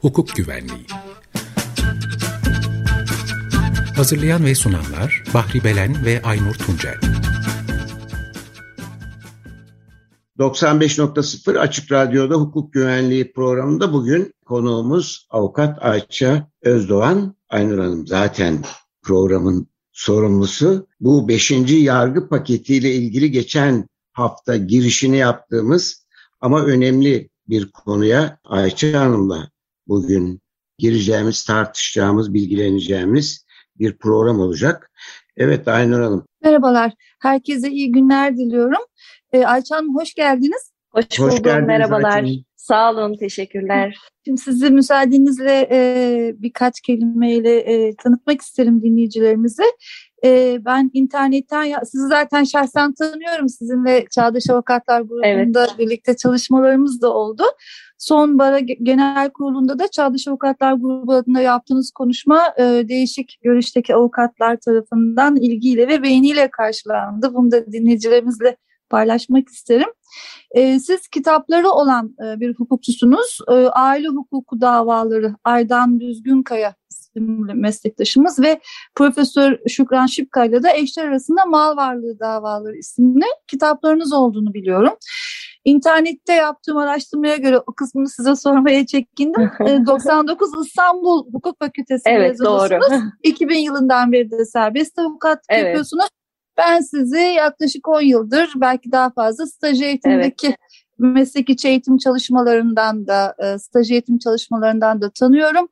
hukuk güvenliği. Hazırlayan ve sunanlar Bahri Belen ve Aynur Tuncel. 95.0 Açık Radyo'da hukuk güvenliği programında bugün konuğumuz avukat Ayça Özdoğan. Aynur Hanım zaten programın sorumlusu. Bu beşinci yargı paketiyle ilgili geçen hafta girişini yaptığımız ama önemli bir konuya Ayça Hanım'la bugün gireceğimiz, tartışacağımız, bilgileneceğimiz bir program olacak. Evet Aynur Hanım. Merhabalar. Herkese iyi günler diliyorum. Ee, Ayça Hanım hoş geldiniz. Hoş, hoş buldum. Geldiniz, Merhabalar. Ayça. Sağ olun. Teşekkürler. Şimdi sizi müsaadenizle e, birkaç kelimeyle e, tanıtmak isterim dinleyicilerimize. E, ben internetten, ya, sizi zaten şahsen tanıyorum. Sizinle Çağdaş Avukatlar grubunda evet. birlikte çalışmalarımız da oldu. Son Bara Genel Kurulu'nda da Çağdaş Avukatlar Grubu adına yaptığınız konuşma e, değişik görüşteki avukatlar tarafından ilgiyle ve beğeniyle karşılandı. Bunu da dinleyicilerimizle paylaşmak isterim. E, siz kitapları olan e, bir hukukçusunuz. E, aile hukuku davaları Aydan Düzgünkaya isimli meslektaşımız ve Profesör Şükran Şipkay'la da eşler arasında mal varlığı davaları isimli kitaplarınız olduğunu biliyorum. İnternette yaptığım araştırmaya göre o kısmını size sormaya çekindim. 99 İstanbul Hukuk Fakültesi evet, mezunusunuz. Doğru. 2000 yılından beri de serbest avukat evet. yapıyorsunuz. Ben sizi yaklaşık 10 yıldır belki daha fazla staj eğitimdeki evet. meslek içi eğitim çalışmalarından da staj eğitim çalışmalarından da tanıyorum.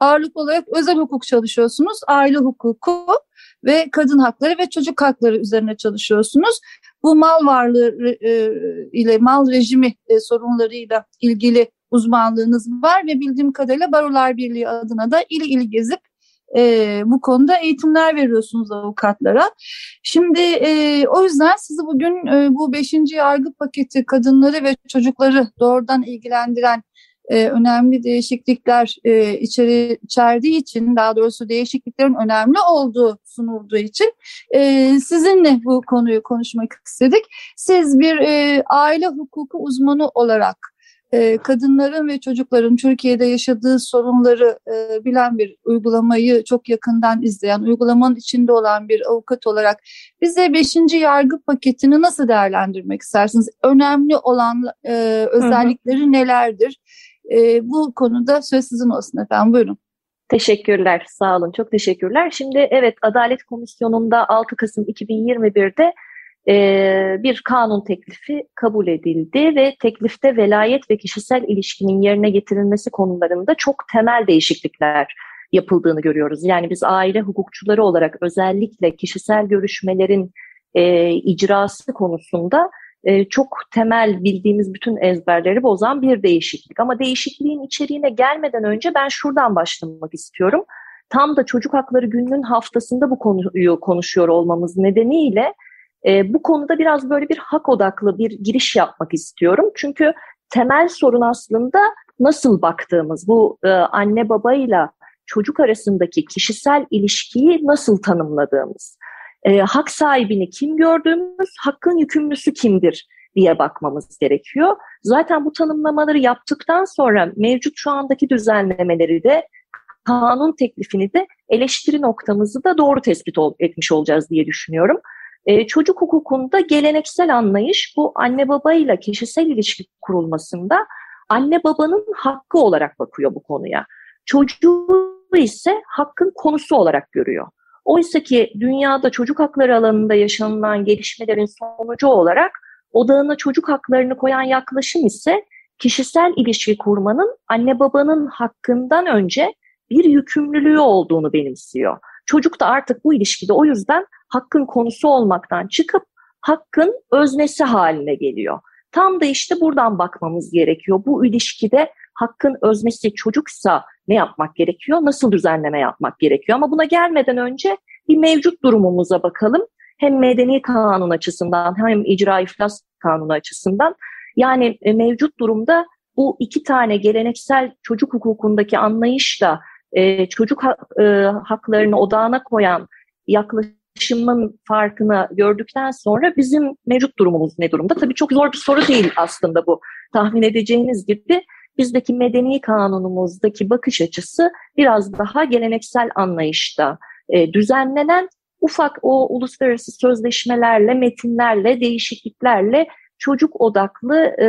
Ağırlık olarak özel hukuk çalışıyorsunuz, aile hukuku ve kadın hakları ve çocuk hakları üzerine çalışıyorsunuz. Bu mal varlığı e, ile mal rejimi e, sorunlarıyla ilgili uzmanlığınız var ve bildiğim kadarıyla Barolar Birliği adına da il il gezip e, bu konuda eğitimler veriyorsunuz avukatlara. Şimdi e, o yüzden sizi bugün e, bu beşinci yargı paketi kadınları ve çocukları doğrudan ilgilendiren e, önemli değişiklikler e, içeri içerdiği için daha doğrusu değişikliklerin önemli olduğu sunulduğu için e, sizinle bu konuyu konuşmak istedik. Siz bir e, aile hukuku uzmanı olarak e, kadınların ve çocukların Türkiye'de yaşadığı sorunları e, bilen bir uygulamayı çok yakından izleyen, uygulamanın içinde olan bir avukat olarak bize 5. yargı paketini nasıl değerlendirmek istersiniz? Önemli olan e, özellikleri nelerdir? E, bu konuda söz sizin olsun efendim. Buyurun. Teşekkürler, sağ olun. Çok teşekkürler. Şimdi evet Adalet Komisyonu'nda 6 Kasım 2021'de e, bir kanun teklifi kabul edildi ve teklifte velayet ve kişisel ilişkinin yerine getirilmesi konularında çok temel değişiklikler yapıldığını görüyoruz. Yani biz aile hukukçuları olarak özellikle kişisel görüşmelerin e, icrası konusunda e, çok temel bildiğimiz bütün ezberleri bozan bir değişiklik. Ama değişikliğin içeriğine gelmeden önce ben şuradan başlamak istiyorum. Tam da çocuk hakları gününün haftasında bu konuyu konuşuyor olmamız nedeniyle e, bu konuda biraz böyle bir hak odaklı bir giriş yapmak istiyorum. Çünkü temel sorun aslında nasıl baktığımız, bu e, anne babayla çocuk arasındaki kişisel ilişkiyi nasıl tanımladığımız e, hak sahibini kim gördüğümüz, hakkın yükümlüsü kimdir diye bakmamız gerekiyor. Zaten bu tanımlamaları yaptıktan sonra mevcut şu andaki düzenlemeleri de kanun teklifini de eleştiri noktamızı da doğru tespit etmiş olacağız diye düşünüyorum. Ee, çocuk hukukunda geleneksel anlayış bu anne babayla kişisel ilişki kurulmasında anne babanın hakkı olarak bakıyor bu konuya. Çocuğu ise hakkın konusu olarak görüyor. Oysa ki dünyada çocuk hakları alanında yaşanılan gelişmelerin sonucu olarak odağına çocuk haklarını koyan yaklaşım ise kişisel ilişki kurmanın anne babanın hakkından önce bir yükümlülüğü olduğunu benimsiyor. Çocuk da artık bu ilişkide o yüzden hakkın konusu olmaktan çıkıp hakkın öznesi haline geliyor. Tam da işte buradan bakmamız gerekiyor. Bu ilişkide hakkın öznesi çocuksa ne yapmak gerekiyor? Nasıl düzenleme yapmak gerekiyor? Ama buna gelmeden önce bir mevcut durumumuza bakalım. Hem medeni kanun açısından hem icra iflas kanunu açısından. Yani e, mevcut durumda bu iki tane geleneksel çocuk hukukundaki anlayışla e, çocuk ha, e, haklarını odağına koyan yaklaşımın farkını gördükten sonra bizim mevcut durumumuz ne durumda? Tabii çok zor bir soru değil aslında bu. Tahmin edeceğiniz gibi bizdeki medeni kanunumuzdaki bakış açısı biraz daha geleneksel anlayışta e, düzenlenen ufak o uluslararası sözleşmelerle, metinlerle, değişikliklerle çocuk odaklı e,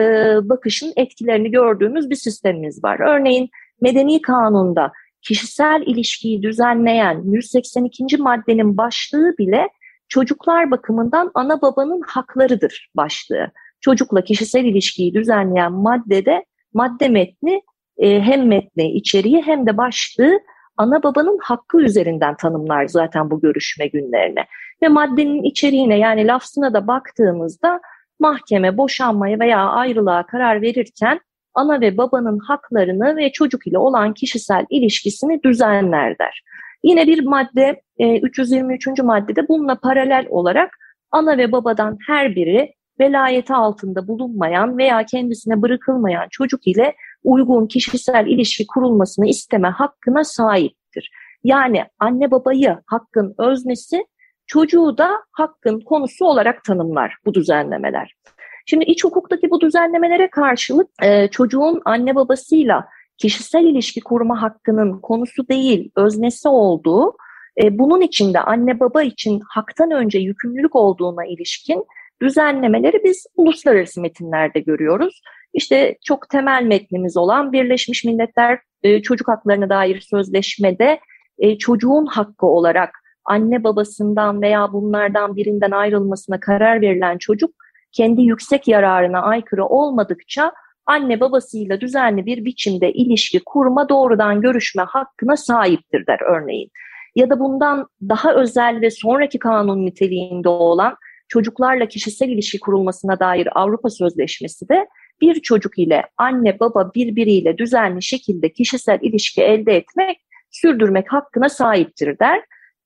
bakışın etkilerini gördüğümüz bir sistemimiz var. Örneğin medeni kanunda kişisel ilişkiyi düzenleyen 182. maddenin başlığı bile çocuklar bakımından ana babanın haklarıdır başlığı. Çocukla kişisel ilişkiyi düzenleyen maddede madde metni e, hem metni içeriği hem de başlığı ana babanın hakkı üzerinden tanımlar zaten bu görüşme günlerine. Ve maddenin içeriğine yani lafzına da baktığımızda mahkeme boşanmaya veya ayrılığa karar verirken ana ve babanın haklarını ve çocuk ile olan kişisel ilişkisini düzenler der. Yine bir madde 323. E, maddede bununla paralel olarak ana ve babadan her biri velayeti altında bulunmayan veya kendisine bırakılmayan çocuk ile uygun kişisel ilişki kurulmasını isteme hakkına sahiptir. Yani anne babayı hakkın öznesi, çocuğu da hakkın konusu olarak tanımlar bu düzenlemeler. Şimdi iç hukuktaki bu düzenlemelere karşılık e, çocuğun anne babasıyla kişisel ilişki kurma hakkının konusu değil, öznesi olduğu, e, bunun içinde anne baba için haktan önce yükümlülük olduğuna ilişkin düzenlemeleri biz uluslararası metinlerde görüyoruz. İşte çok temel metnimiz olan Birleşmiş Milletler e, Çocuk Haklarına dair sözleşmede e, çocuğun hakkı olarak anne babasından veya bunlardan birinden ayrılmasına karar verilen çocuk kendi yüksek yararına aykırı olmadıkça anne babasıyla düzenli bir biçimde ilişki kurma doğrudan görüşme hakkına sahiptir der örneğin. Ya da bundan daha özel ve sonraki kanun niteliğinde olan çocuklarla kişisel ilişki kurulmasına dair Avrupa Sözleşmesi de bir çocuk ile anne baba birbiriyle düzenli şekilde kişisel ilişki elde etmek, sürdürmek hakkına sahiptir der.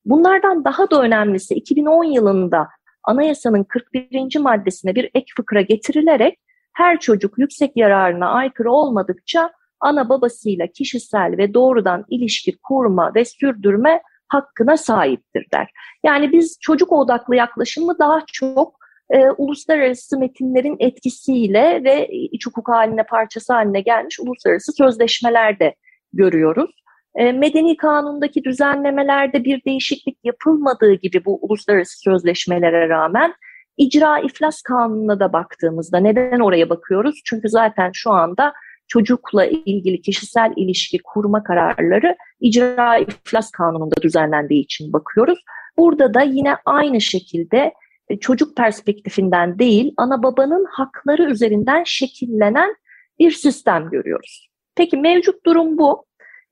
Bunlardan daha da önemlisi 2010 yılında anayasanın 41. maddesine bir ek fıkra getirilerek her çocuk yüksek yararına aykırı olmadıkça ana babasıyla kişisel ve doğrudan ilişki kurma ve sürdürme hakkına sahiptir der. Yani biz çocuk odaklı yaklaşımı daha çok e, uluslararası metinlerin etkisiyle ve iç hukuk haline parçası haline gelmiş uluslararası sözleşmelerde görüyoruz. E, medeni kanundaki düzenlemelerde bir değişiklik yapılmadığı gibi bu uluslararası sözleşmelere rağmen icra iflas kanununa da baktığımızda neden oraya bakıyoruz? Çünkü zaten şu anda çocukla ilgili kişisel ilişki kurma kararları icra iflas kanununda düzenlendiği için bakıyoruz. Burada da yine aynı şekilde e, çocuk perspektifinden değil ana babanın hakları üzerinden şekillenen bir sistem görüyoruz. Peki mevcut durum bu.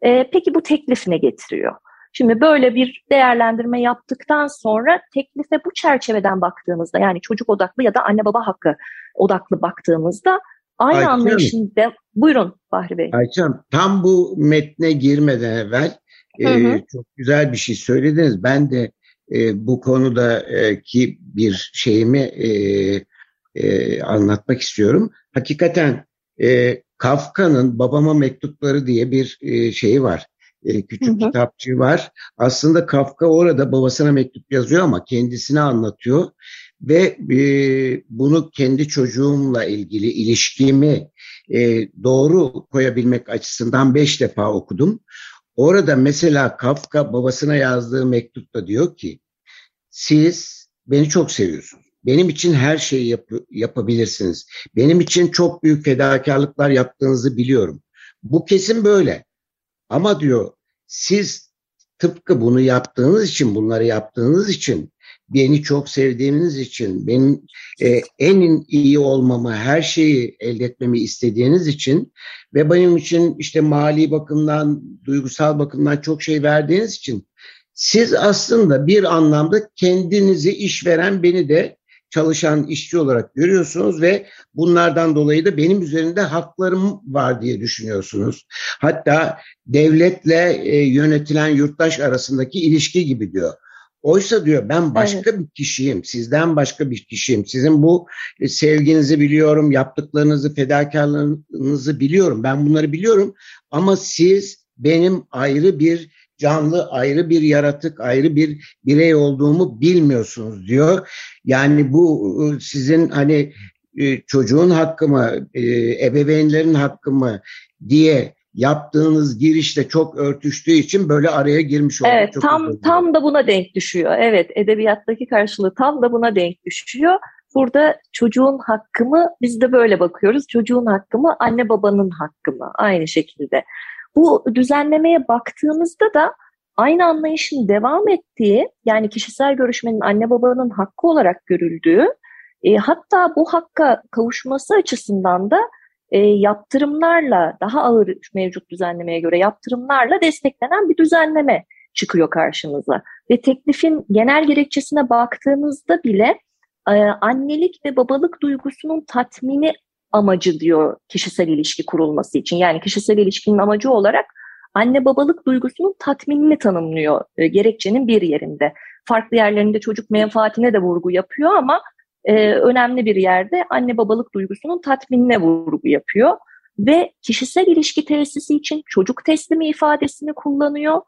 Ee, peki bu teklif ne getiriyor? Şimdi böyle bir değerlendirme yaptıktan sonra teklife bu çerçeveden baktığımızda yani çocuk odaklı ya da anne baba hakkı odaklı baktığımızda aynı Ayça anlayışın Buyurun Bahri Bey. Ayça tam bu metne girmeden evvel hı hı. E, çok güzel bir şey söylediniz. Ben de e, bu konudaki e, bir şeyimi e, e, anlatmak istiyorum. Hakikaten e, Kafka'nın Babama Mektupları diye bir e, şeyi var. E, küçük hı hı. kitapçığı var. Aslında Kafka orada babasına mektup yazıyor ama kendisine anlatıyor ve e, bunu kendi çocuğumla ilgili ilişkimi e, doğru koyabilmek açısından beş defa okudum. Orada mesela Kafka babasına yazdığı mektupta diyor ki siz beni çok seviyorsunuz. Benim için her şeyi yap yapabilirsiniz. Benim için çok büyük fedakarlıklar yaptığınızı biliyorum. Bu kesin böyle. Ama diyor siz tıpkı bunu yaptığınız için, bunları yaptığınız için, beni çok sevdiğiniz için, benim e, en iyi olmamı, her şeyi elde etmemi istediğiniz için ve benim için işte mali bakımdan, duygusal bakımdan çok şey verdiğiniz için siz aslında bir anlamda kendinizi işveren beni de çalışan işçi olarak görüyorsunuz ve bunlardan dolayı da benim üzerinde haklarım var diye düşünüyorsunuz. Hatta devletle e, yönetilen yurttaş arasındaki ilişki gibi diyor. Oysa diyor ben başka evet. bir kişiyim, sizden başka bir kişiyim. Sizin bu e, sevginizi biliyorum, yaptıklarınızı, fedakarlığınızı biliyorum. Ben bunları biliyorum ama siz benim ayrı bir canlı, ayrı bir yaratık, ayrı bir birey olduğumu bilmiyorsunuz diyor. Yani bu ıı, sizin hani e, çocuğun hakkı mı, e, ebeveynlerin hakkı mı diye yaptığınız girişle çok örtüştüğü için böyle araya girmiş olduk. Evet, çok tam tam da buna denk düşüyor. Evet, edebiyattaki karşılığı tam da buna denk düşüyor. Burada çocuğun hakkı mı? Biz de böyle bakıyoruz. Çocuğun hakkı mı? Anne babanın hakkı mı? Aynı şekilde. Bu düzenlemeye baktığımızda da aynı anlayışın devam ettiği, yani kişisel görüşmenin anne babanın hakkı olarak görüldüğü, e, hatta bu hakka kavuşması açısından da e, yaptırımlarla, daha ağır mevcut düzenlemeye göre yaptırımlarla desteklenen bir düzenleme çıkıyor karşımıza. Ve teklifin genel gerekçesine baktığımızda bile e, annelik ve babalık duygusunun tatmini amacı diyor kişisel ilişki kurulması için. Yani kişisel ilişkinin amacı olarak anne babalık duygusunun tatminini tanımlıyor e, gerekçenin bir yerinde. Farklı yerlerinde çocuk menfaatine de vurgu yapıyor ama e, önemli bir yerde anne babalık duygusunun tatminine vurgu yapıyor. Ve kişisel ilişki tesisi için çocuk teslimi ifadesini kullanıyor.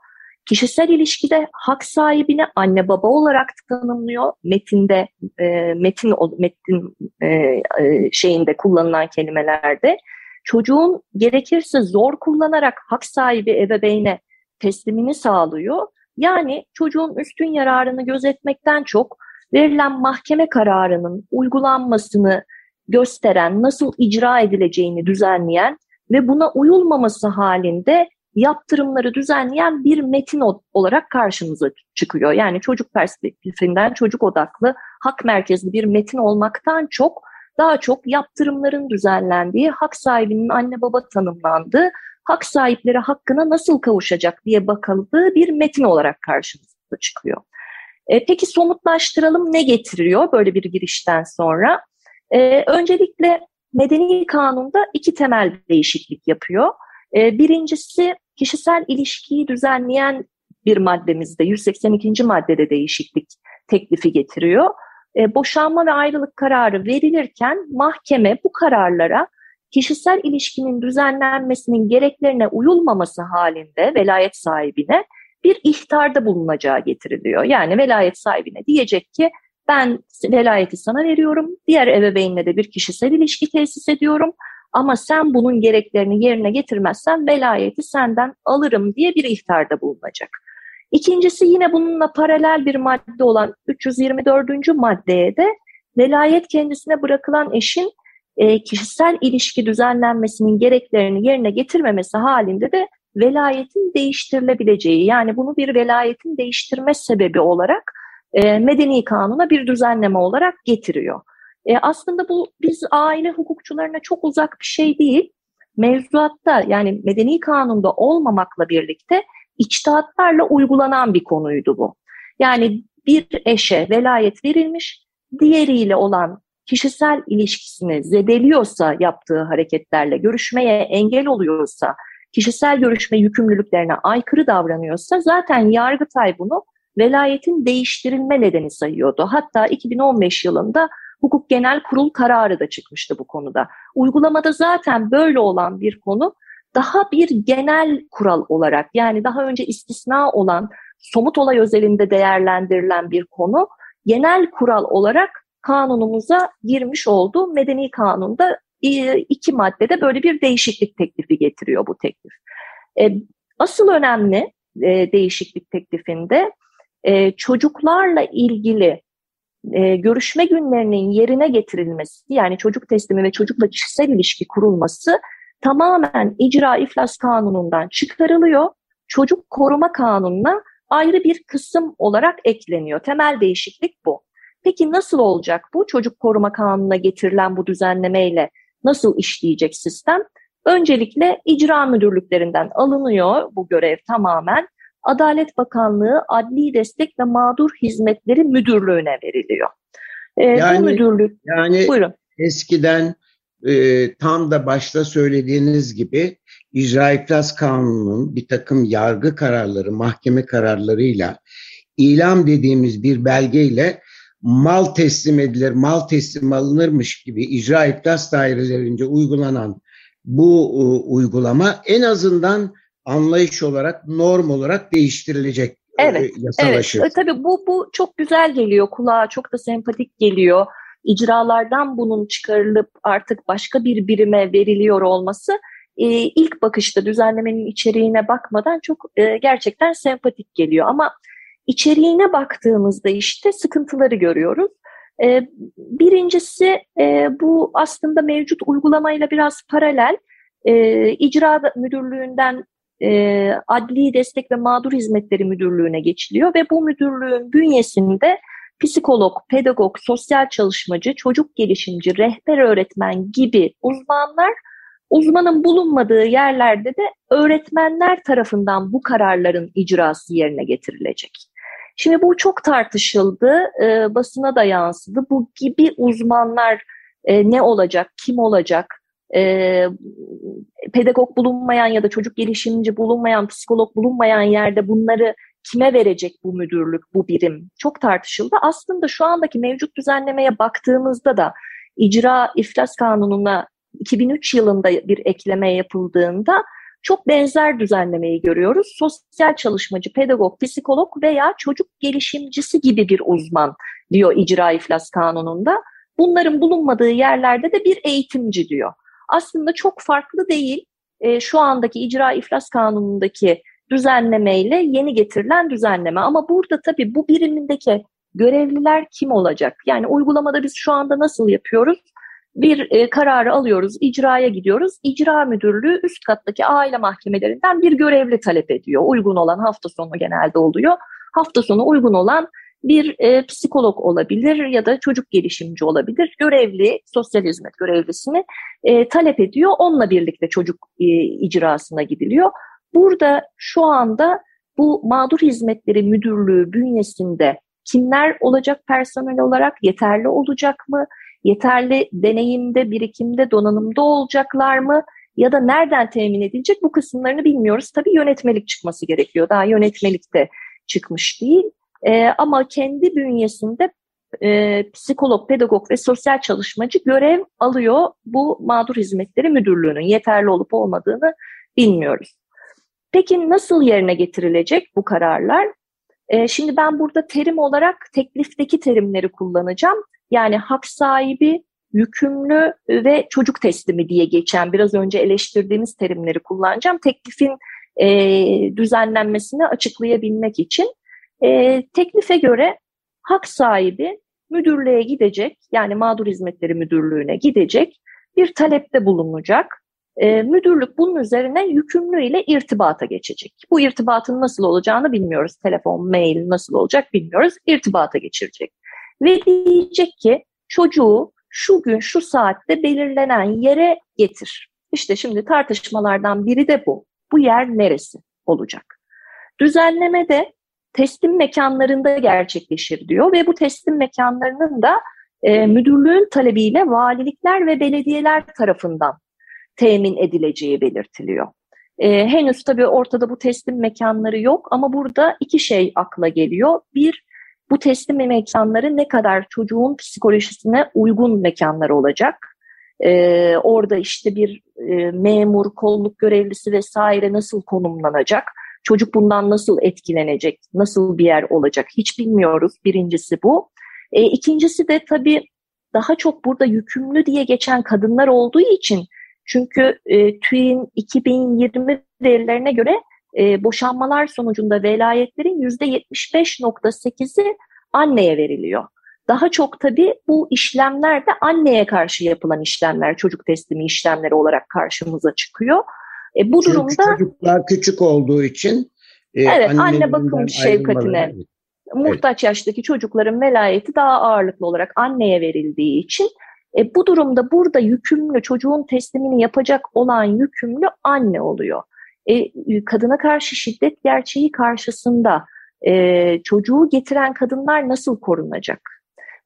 Kişisel ilişkide hak sahibini anne baba olarak tanımlıyor. Metinde, e, metin metin e, e, şeyinde kullanılan kelimelerde. Çocuğun gerekirse zor kullanarak hak sahibi ebeveyne teslimini sağlıyor. Yani çocuğun üstün yararını gözetmekten çok verilen mahkeme kararının uygulanmasını gösteren, nasıl icra edileceğini düzenleyen ve buna uyulmaması halinde yaptırımları düzenleyen bir metin olarak karşımıza çıkıyor. Yani çocuk perspektifinden çocuk odaklı, hak merkezli bir metin olmaktan çok daha çok yaptırımların düzenlendiği, hak sahibinin anne baba tanımlandığı, hak sahipleri hakkına nasıl kavuşacak diye bakıldığı bir metin olarak karşımıza çıkıyor. E, peki somutlaştıralım ne getiriyor böyle bir girişten sonra? E, öncelikle medeni kanunda iki temel değişiklik yapıyor. E, birincisi kişisel ilişkiyi düzenleyen bir maddemizde 182. maddede değişiklik teklifi getiriyor. E, boşanma ve ayrılık kararı verilirken mahkeme bu kararlara kişisel ilişkinin düzenlenmesinin gereklerine uyulmaması halinde velayet sahibine bir ihtarda bulunacağı getiriliyor. Yani velayet sahibine diyecek ki ben velayeti sana veriyorum, diğer ebeveynle de bir kişisel ilişki tesis ediyorum ama sen bunun gereklerini yerine getirmezsen velayeti senden alırım diye bir ihtarda bulunacak. İkincisi yine bununla paralel bir madde olan 324. maddeye de velayet kendisine bırakılan eşin e, kişisel ilişki düzenlenmesinin gereklerini yerine getirmemesi halinde de velayetin değiştirilebileceği yani bunu bir velayetin değiştirme sebebi olarak e, medeni kanuna bir düzenleme olarak getiriyor. E, aslında bu biz aile hukukçularına çok uzak bir şey değil. Mevzuatta yani medeni kanunda olmamakla birlikte içtihatlarla uygulanan bir konuydu bu. Yani bir eşe velayet verilmiş, diğeriyle olan kişisel ilişkisini zedeliyorsa yaptığı hareketlerle, görüşmeye engel oluyorsa, kişisel görüşme yükümlülüklerine aykırı davranıyorsa zaten Yargıtay bunu velayetin değiştirilme nedeni sayıyordu. Hatta 2015 yılında Hukuk Genel Kurul kararı da çıkmıştı bu konuda. Uygulamada zaten böyle olan bir konu daha bir genel kural olarak yani daha önce istisna olan somut olay özelinde değerlendirilen bir konu genel kural olarak kanunumuza girmiş oldu. Medeni kanunda iki maddede böyle bir değişiklik teklifi getiriyor bu teklif. E, asıl önemli e, değişiklik teklifinde e, çocuklarla ilgili görüşme günlerinin yerine getirilmesi yani çocuk teslimi ve çocukla kişisel ilişki kurulması tamamen icra iflas kanunundan çıkarılıyor. Çocuk koruma kanununa ayrı bir kısım olarak ekleniyor. Temel değişiklik bu. Peki nasıl olacak bu? Çocuk koruma kanununa getirilen bu düzenlemeyle nasıl işleyecek sistem? Öncelikle icra müdürlüklerinden alınıyor bu görev tamamen. Adalet Bakanlığı Adli Destek ve Mağdur Hizmetleri Müdürlüğü'ne veriliyor. Ee, yani, bu müdürlük, yani buyurun. eskiden e, tam da başta söylediğiniz gibi icra iflas kanununun bir takım yargı kararları, mahkeme kararlarıyla ilam dediğimiz bir belgeyle mal teslim edilir, mal teslim alınırmış gibi icra iflas dairelerince uygulanan bu e, uygulama en azından anlayış olarak, norm olarak değiştirilecek e, evet, yasalaşır. Evet, tabii bu, bu çok güzel geliyor kulağa, çok da sempatik geliyor. icralardan bunun çıkarılıp artık başka bir birime veriliyor olması e, ilk bakışta düzenlemenin içeriğine bakmadan çok e, gerçekten sempatik geliyor. Ama içeriğine baktığımızda işte sıkıntıları görüyoruz. E, birincisi e, bu aslında mevcut uygulamayla biraz paralel. E, İcra Müdürlüğü'nden e, Adli Destek ve Mağdur Hizmetleri Müdürlüğü'ne geçiliyor ve bu müdürlüğün bünyesinde psikolog, pedagog, sosyal çalışmacı, çocuk gelişimci, rehber öğretmen gibi uzmanlar uzmanın bulunmadığı yerlerde de öğretmenler tarafından bu kararların icrası yerine getirilecek. Şimdi bu çok tartışıldı, e, basına da yansıdı. Bu gibi uzmanlar e, ne olacak, kim olacak, e, pedagog bulunmayan ya da çocuk gelişimci bulunmayan, psikolog bulunmayan yerde bunları kime verecek bu müdürlük, bu birim çok tartışıldı. Aslında şu andaki mevcut düzenlemeye baktığımızda da icra iflas kanununa 2003 yılında bir ekleme yapıldığında çok benzer düzenlemeyi görüyoruz. Sosyal çalışmacı, pedagog, psikolog veya çocuk gelişimcisi gibi bir uzman diyor icra iflas kanununda. Bunların bulunmadığı yerlerde de bir eğitimci diyor. Aslında çok farklı değil. E, şu andaki icra iflas kanunundaki düzenlemeyle yeni getirilen düzenleme. Ama burada tabii bu birimindeki görevliler kim olacak? Yani uygulamada biz şu anda nasıl yapıyoruz? bir e, kararı alıyoruz, icraya gidiyoruz. İcra müdürlüğü üst kattaki aile mahkemelerinden bir görevli talep ediyor. Uygun olan hafta sonu genelde oluyor. Hafta sonu uygun olan bir e, psikolog olabilir ya da çocuk gelişimci olabilir. Görevli, sosyal hizmet görevlisini e, talep ediyor. Onunla birlikte çocuk e, icrasına gidiliyor. Burada şu anda bu mağdur hizmetleri müdürlüğü bünyesinde kimler olacak personel olarak yeterli olacak mı? yeterli deneyimde, birikimde, donanımda olacaklar mı? Ya da nereden temin edilecek bu kısımlarını bilmiyoruz. Tabii yönetmelik çıkması gerekiyor. Daha yönetmelik de çıkmış değil. E, ama kendi bünyesinde e, psikolog, pedagog ve sosyal çalışmacı görev alıyor bu mağdur hizmetleri müdürlüğünün yeterli olup olmadığını bilmiyoruz. Peki nasıl yerine getirilecek bu kararlar? E, şimdi ben burada terim olarak teklifteki terimleri kullanacağım. Yani hak sahibi, yükümlü ve çocuk teslimi diye geçen biraz önce eleştirdiğimiz terimleri kullanacağım. Teklifin e, düzenlenmesini açıklayabilmek için. E, teklife göre hak sahibi müdürlüğe gidecek yani mağdur hizmetleri müdürlüğüne gidecek bir talepte bulunacak. E, müdürlük bunun üzerine yükümlü ile irtibata geçecek. Bu irtibatın nasıl olacağını bilmiyoruz. Telefon, mail nasıl olacak bilmiyoruz. İrtibata geçirecek ve diyecek ki çocuğu şu gün şu saatte belirlenen yere getir. İşte şimdi tartışmalardan biri de bu. Bu yer neresi olacak? Düzenleme de teslim mekanlarında gerçekleşir diyor ve bu teslim mekanlarının da e, müdürlüğün talebiyle valilikler ve belediyeler tarafından temin edileceği belirtiliyor. E, henüz tabii ortada bu teslim mekanları yok ama burada iki şey akla geliyor. Bir, bu teslim mekanları ne kadar çocuğun psikolojisine uygun mekanlar olacak. Ee, orada işte bir e, memur, kolluk görevlisi vesaire nasıl konumlanacak? Çocuk bundan nasıl etkilenecek? Nasıl bir yer olacak? Hiç bilmiyoruz. Birincisi bu. E, ikincisi de tabii daha çok burada yükümlü diye geçen kadınlar olduğu için çünkü e, TÜİ'nin 2020 verilerine göre e, boşanmalar sonucunda velayetlerin %75.8'i anneye veriliyor. Daha çok tabii bu işlemler de anneye karşı yapılan işlemler, çocuk teslimi işlemleri olarak karşımıza çıkıyor. E, bu Çünkü durumda çocuklar küçük olduğu için e, evet anne bakım şefkatine muhtaç yaştaki çocukların velayeti daha ağırlıklı olarak anneye verildiği için e, bu durumda burada yükümlü çocuğun teslimini yapacak olan yükümlü anne oluyor e, kadına karşı şiddet gerçeği karşısında e, çocuğu getiren kadınlar nasıl korunacak?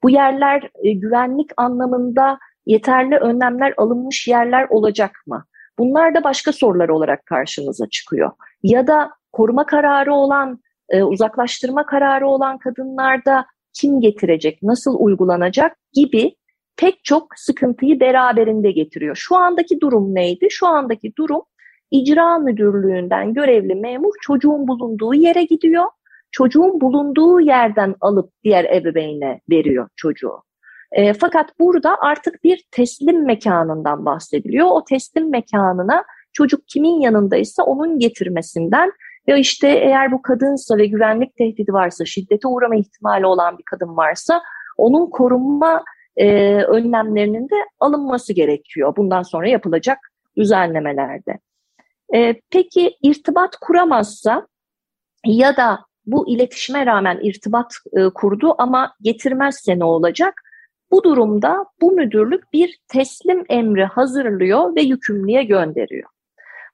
Bu yerler e, güvenlik anlamında yeterli önlemler alınmış yerler olacak mı? Bunlar da başka sorular olarak karşımıza çıkıyor. Ya da koruma kararı olan, e, uzaklaştırma kararı olan kadınlarda kim getirecek, nasıl uygulanacak gibi pek çok sıkıntıyı beraberinde getiriyor. Şu andaki durum neydi? Şu andaki durum icra müdürlüğünden görevli memur çocuğun bulunduğu yere gidiyor. Çocuğun bulunduğu yerden alıp diğer ebeveyne veriyor çocuğu. E, fakat burada artık bir teslim mekanından bahsediliyor. O teslim mekanına çocuk kimin yanındaysa onun getirmesinden ya işte eğer bu kadınsa ve güvenlik tehdidi varsa, şiddete uğrama ihtimali olan bir kadın varsa onun korunma e, önlemlerinin de alınması gerekiyor. Bundan sonra yapılacak düzenlemelerde. E, peki irtibat kuramazsa ya da bu iletişime rağmen irtibat e, kurdu ama getirmezse ne olacak? Bu durumda bu müdürlük bir teslim emri hazırlıyor ve yükümlüye gönderiyor.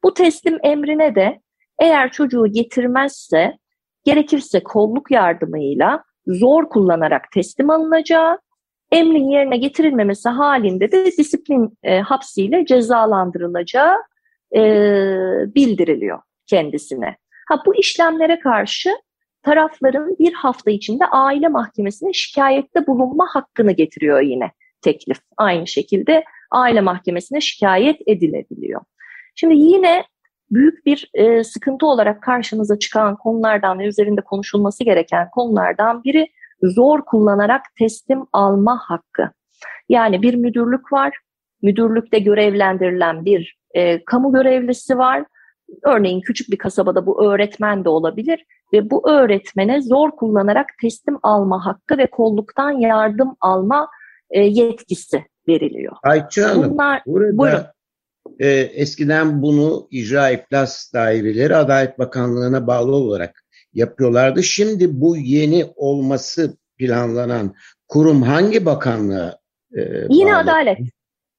Bu teslim emrine de eğer çocuğu getirmezse gerekirse kolluk yardımıyla zor kullanarak teslim alınacağı, emrin yerine getirilmemesi halinde de disiplin e, hapsiyle cezalandırılacağı e, bildiriliyor kendisine. Ha bu işlemlere karşı tarafların bir hafta içinde aile mahkemesine şikayette bulunma hakkını getiriyor yine teklif. Aynı şekilde aile mahkemesine şikayet edilebiliyor. Şimdi yine büyük bir e, sıkıntı olarak karşımıza çıkan konulardan ve üzerinde konuşulması gereken konulardan biri zor kullanarak teslim alma hakkı. Yani bir müdürlük var, müdürlükte görevlendirilen bir e, kamu görevlisi var. Örneğin küçük bir kasabada bu öğretmen de olabilir ve bu öğretmene zor kullanarak teslim alma hakkı ve kolluktan yardım alma e, yetkisi veriliyor. Ayça Hanım, Bunlar, burada buyurun. E, eskiden bunu icra iflas daireleri Adalet Bakanlığı'na bağlı olarak yapıyorlardı. Şimdi bu yeni olması planlanan kurum hangi bakanlığa e, Yine bağlı? Adalet.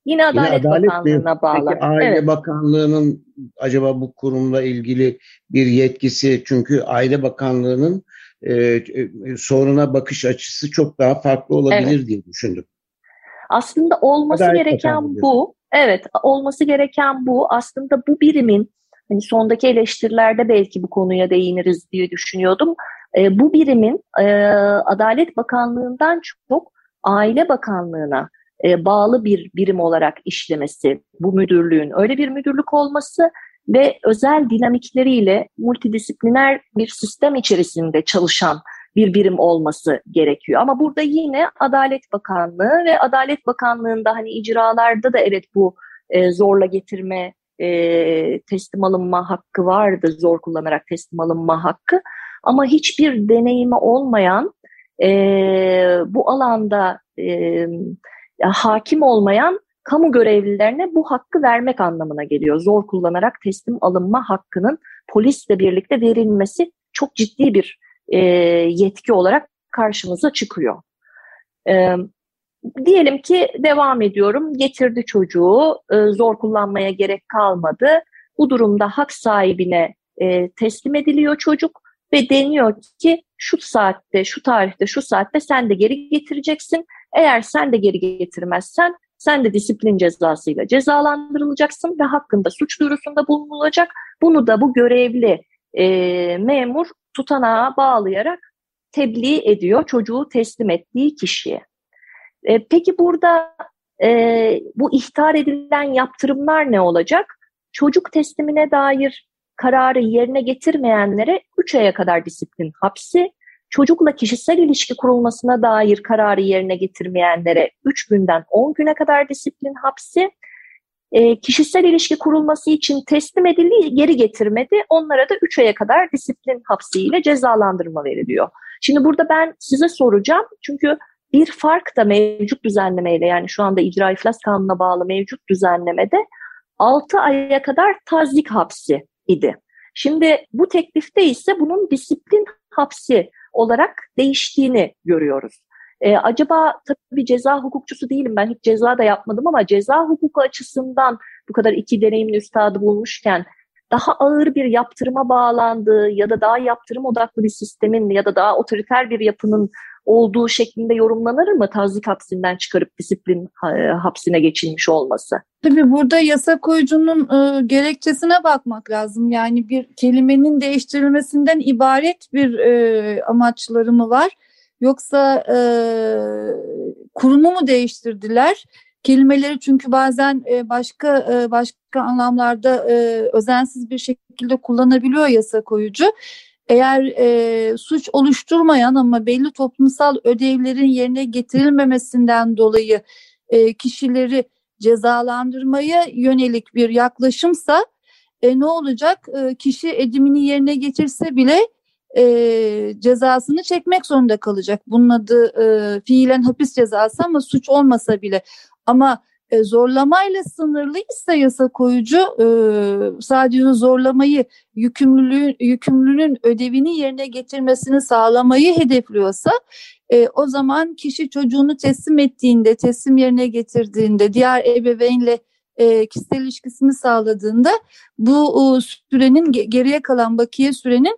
Yine Adalet, Yine Adalet Bakanlığı'na bağlı. Peki Aile evet. Bakanlığı'nın acaba bu kurumla ilgili bir yetkisi çünkü Aile Bakanlığı'nın e, e, soruna bakış açısı çok daha farklı olabilir evet. diye düşündüm. Aslında olması Adalet gereken Bakanlığı. bu. Evet, olması gereken bu. Aslında bu birimin hani sondaki eleştirilerde belki bu konuya değiniriz diye düşünüyordum. E, bu birimin e, Adalet Bakanlığı'ndan çok Aile Bakanlığı'na e, bağlı bir birim olarak işlemesi, bu müdürlüğün öyle bir müdürlük olması ve özel dinamikleriyle multidisipliner bir sistem içerisinde çalışan bir birim olması gerekiyor. Ama burada yine Adalet Bakanlığı ve Adalet Bakanlığı'nda hani icralarda da evet bu e, zorla getirme, e, teslim alınma hakkı vardı, zor kullanarak teslim alınma hakkı. Ama hiçbir deneyimi olmayan, e, bu alanda e, hakim olmayan kamu görevlilerine bu hakkı vermek anlamına geliyor. Zor kullanarak teslim alınma hakkının polisle birlikte verilmesi çok ciddi bir e, yetki olarak karşımıza çıkıyor. E, diyelim ki devam ediyorum, getirdi çocuğu, e, zor kullanmaya gerek kalmadı. Bu durumda hak sahibine e, teslim ediliyor çocuk ve deniyor ki şu saatte, şu tarihte, şu saatte sen de geri getireceksin. Eğer sen de geri getirmezsen sen de disiplin cezasıyla cezalandırılacaksın ve hakkında suç duyurusunda bulunulacak. Bunu da bu görevli e, memur tutanağa bağlayarak tebliğ ediyor çocuğu teslim ettiği kişiye. E, peki burada e, bu ihtar edilen yaptırımlar ne olacak? Çocuk teslimine dair kararı yerine getirmeyenlere 3 aya kadar disiplin hapsi, çocukla kişisel ilişki kurulmasına dair kararı yerine getirmeyenlere 3 günden 10 güne kadar disiplin hapsi, e, kişisel ilişki kurulması için teslim edildi, geri getirmedi. Onlara da 3 aya kadar disiplin hapsiyle cezalandırma veriliyor. Şimdi burada ben size soracağım çünkü bir fark da mevcut düzenlemeyle yani şu anda icra iflas kanununa bağlı mevcut düzenlemede 6 aya kadar tazik hapsi idi. Şimdi bu teklifte ise bunun disiplin hapsi olarak değiştiğini görüyoruz. Ee, acaba tabii ceza hukukçusu değilim ben hiç ceza da yapmadım ama ceza hukuku açısından bu kadar iki deneyimli üstadı bulmuşken daha ağır bir yaptırıma bağlandığı ya da daha yaptırım odaklı bir sistemin ya da daha otoriter bir yapının olduğu şeklinde yorumlanır mı tazik hapsinden çıkarıp disiplin e, hapsine geçilmiş olması? Tabii burada yasa koyucunun e, gerekçesine bakmak lazım. Yani bir kelimenin değiştirilmesinden ibaret bir e, amaçları mı var? Yoksa e, kurumu mu değiştirdiler? Kelimeleri çünkü bazen başka başka anlamlarda özensiz bir şekilde kullanabiliyor yasa koyucu. Eğer e, suç oluşturmayan ama belli toplumsal ödevlerin yerine getirilmemesinden dolayı e, kişileri cezalandırmaya yönelik bir yaklaşımsa e, ne olacak? E, kişi edimini yerine getirse bile e, cezasını çekmek zorunda kalacak. Bunun adı e, fiilen hapis cezası ama suç olmasa bile. Ama e, zorlamayla sınırlıysa yasa koyucu e, sadece zorlamayı yükümlülüğün, yükümlünün ödevini yerine getirmesini sağlamayı hedefliyorsa e, o zaman kişi çocuğunu teslim ettiğinde, teslim yerine getirdiğinde, diğer ebeveynle e, kişisel ilişkisini sağladığında bu sürenin geriye kalan bakiye sürenin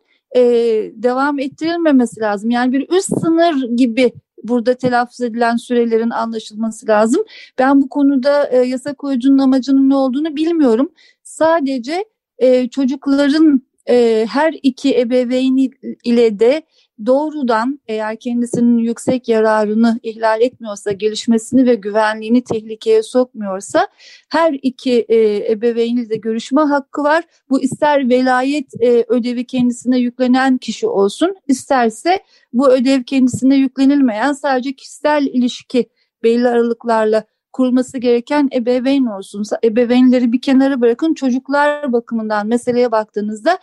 devam ettirilmemesi lazım. Yani bir üst sınır gibi burada telaffuz edilen sürelerin anlaşılması lazım. Ben bu konuda e, yasa koyucunun amacının ne olduğunu bilmiyorum. Sadece e, çocukların e, her iki ebeveyn ile de doğrudan eğer kendisinin yüksek yararını ihlal etmiyorsa, gelişmesini ve güvenliğini tehlikeye sokmuyorsa her iki e, ebeveynle de görüşme hakkı var. Bu ister velayet e, ödevi kendisine yüklenen kişi olsun, isterse bu ödev kendisine yüklenilmeyen sadece kişisel ilişki belli aralıklarla kurulması gereken ebeveyn olsun. Ebeveynleri bir kenara bırakın çocuklar bakımından meseleye baktığınızda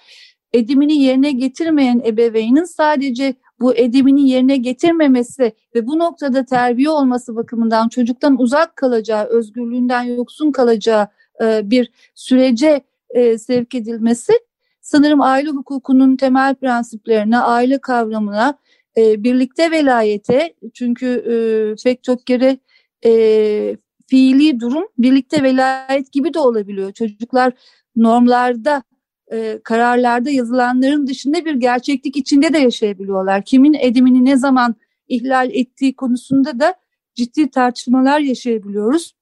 edimini yerine getirmeyen ebeveynin sadece bu edimini yerine getirmemesi ve bu noktada terbiye olması bakımından çocuktan uzak kalacağı, özgürlüğünden yoksun kalacağı e, bir sürece e, sevk edilmesi sanırım aile hukukunun temel prensiplerine, aile kavramına, e, birlikte velayete çünkü pek çok kere fiili durum birlikte velayet gibi de olabiliyor. Çocuklar normlarda e, kararlarda yazılanların dışında bir gerçeklik içinde de yaşayabiliyorlar. Kimin edimini ne zaman ihlal ettiği konusunda da ciddi tartışmalar yaşayabiliyoruz.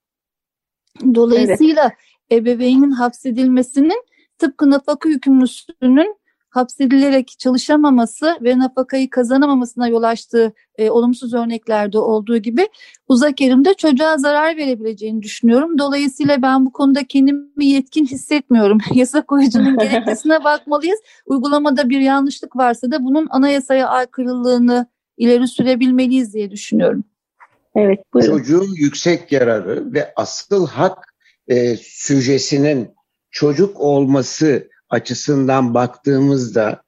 Dolayısıyla evet. ebeveynin hapsedilmesinin tıpkı nafaka yükümlüsünün hapsedilerek çalışamaması ve nafakayı kazanamamasına yol açtığı e, olumsuz örneklerde olduğu gibi uzak erimde çocuğa zarar verebileceğini düşünüyorum. Dolayısıyla ben bu konuda kendimi yetkin hissetmiyorum. Yasa koyucunun gerekçesine bakmalıyız. Uygulamada bir yanlışlık varsa da bunun anayasaya aykırılığını ileri sürebilmeliyiz diye düşünüyorum. Evet, buyurun. Çocuğun yüksek yararı ve asıl hak e, süjesinin çocuk olması açısından baktığımızda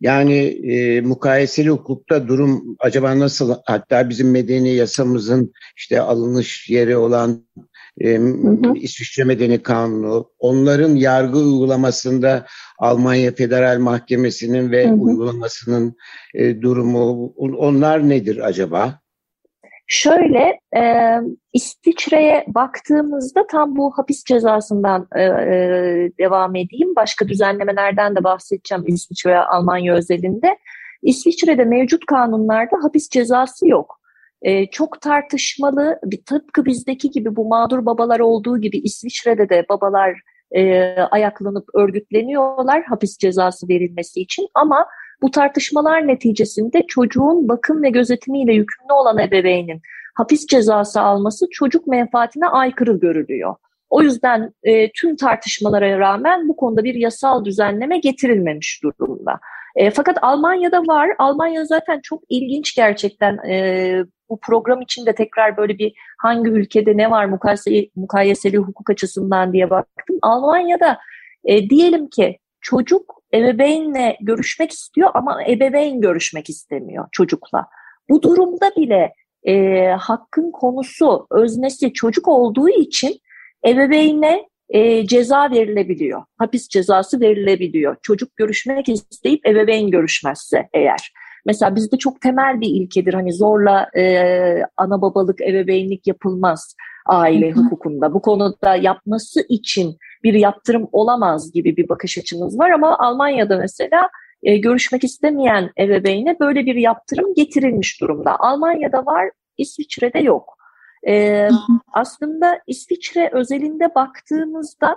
yani e, mukayeseli hukukta durum acaba nasıl? Hatta bizim medeni yasamızın işte alınış yeri olan e, hı hı. İsviçre Medeni Kanunu, onların yargı uygulamasında Almanya Federal Mahkemesi'nin ve hı hı. uygulamasının e, durumu, onlar nedir acaba? Şöyle e, İsviçre'ye baktığımızda tam bu hapis cezasından e, e, devam edeyim. Başka düzenlemelerden de bahsedeceğim İsviçre Almanya özelinde. İsviçre'de mevcut kanunlarda hapis cezası yok. E, çok tartışmalı, bir, tıpkı bizdeki gibi bu mağdur babalar olduğu gibi İsviçre'de de babalar e, ayaklanıp örgütleniyorlar hapis cezası verilmesi için ama bu tartışmalar neticesinde çocuğun bakım ve gözetimiyle yükümlü olan ebeveynin hapis cezası alması çocuk menfaatine aykırı görülüyor. O yüzden e, tüm tartışmalara rağmen bu konuda bir yasal düzenleme getirilmemiş durumda. E, fakat Almanya'da var. Almanya zaten çok ilginç gerçekten. E, bu program içinde tekrar böyle bir hangi ülkede ne var mukayeseli, mukayeseli hukuk açısından diye baktım. Almanya'da e, diyelim ki çocuk ebeveynle görüşmek istiyor ama ebeveyn görüşmek istemiyor çocukla. Bu durumda bile e, hakkın konusu, öznesi çocuk olduğu için ebeveyne e, ceza verilebiliyor. Hapis cezası verilebiliyor. Çocuk görüşmek isteyip ebeveyn görüşmezse eğer. Mesela bizde çok temel bir ilkedir. Hani zorla e, ana babalık, ebeveynlik yapılmaz aile hukukunda. Bu konuda yapması için bir yaptırım olamaz gibi bir bakış açımız var ama Almanya'da mesela e, görüşmek istemeyen ebeveyne böyle bir yaptırım getirilmiş durumda. Almanya'da var, İsviçre'de yok. E, aslında İsviçre özelinde baktığımızda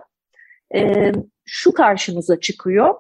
e, şu karşımıza çıkıyor.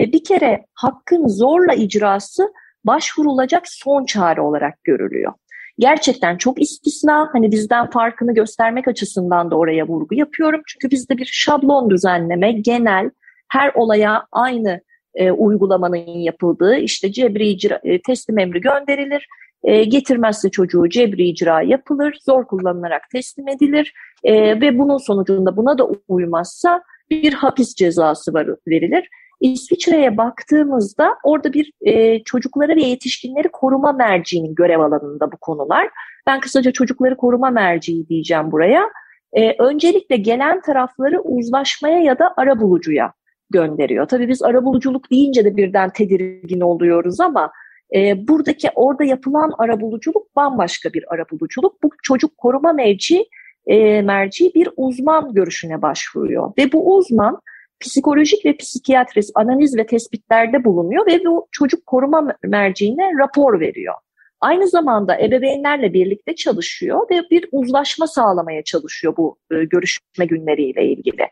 E, bir kere hakkın zorla icrası başvurulacak son çare olarak görülüyor gerçekten çok istisna. Hani bizden farkını göstermek açısından da oraya vurgu yapıyorum. Çünkü bizde bir şablon düzenleme, genel, her olaya aynı e, uygulamanın yapıldığı işte cebri icra, e, teslim emri gönderilir. E, getirmezse çocuğu cebri icra yapılır, zor kullanılarak teslim edilir e, ve bunun sonucunda buna da uymazsa bir hapis cezası var, verilir. İsviçre'ye baktığımızda orada bir e, çocukları ve yetişkinleri koruma merciğinin görev alanında bu konular. Ben kısaca çocukları koruma merciği diyeceğim buraya. E, öncelikle gelen tarafları uzlaşmaya ya da ara bulucuya gönderiyor. Tabii biz ara buluculuk deyince de birden tedirgin oluyoruz ama e, buradaki orada yapılan ara buluculuk bambaşka bir ara buluculuk. Bu çocuk koruma merci, e, merci bir uzman görüşüne başvuruyor ve bu uzman psikolojik ve psikiyatrist analiz ve tespitlerde bulunuyor ve bu çocuk koruma merciğine rapor veriyor. Aynı zamanda ebeveynlerle birlikte çalışıyor ve bir uzlaşma sağlamaya çalışıyor bu e, görüşme günleriyle ilgili.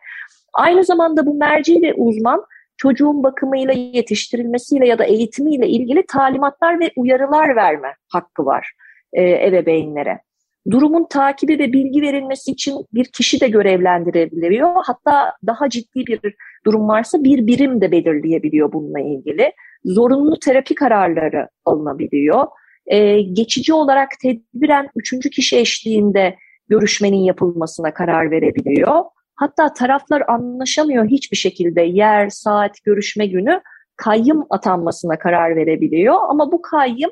Aynı zamanda bu merci ve uzman çocuğun bakımıyla, yetiştirilmesiyle ya da eğitimiyle ilgili talimatlar ve uyarılar verme hakkı var e, ebeveynlere. Durumun takibi ve bilgi verilmesi için bir kişi de görevlendirebiliyor. Hatta daha ciddi bir durum varsa bir birim de belirleyebiliyor bununla ilgili. Zorunlu terapi kararları alınabiliyor. Ee, geçici olarak tedbiren üçüncü kişi eşliğinde görüşmenin yapılmasına karar verebiliyor. Hatta taraflar anlaşamıyor hiçbir şekilde yer, saat, görüşme günü kayyım atanmasına karar verebiliyor. Ama bu kayyım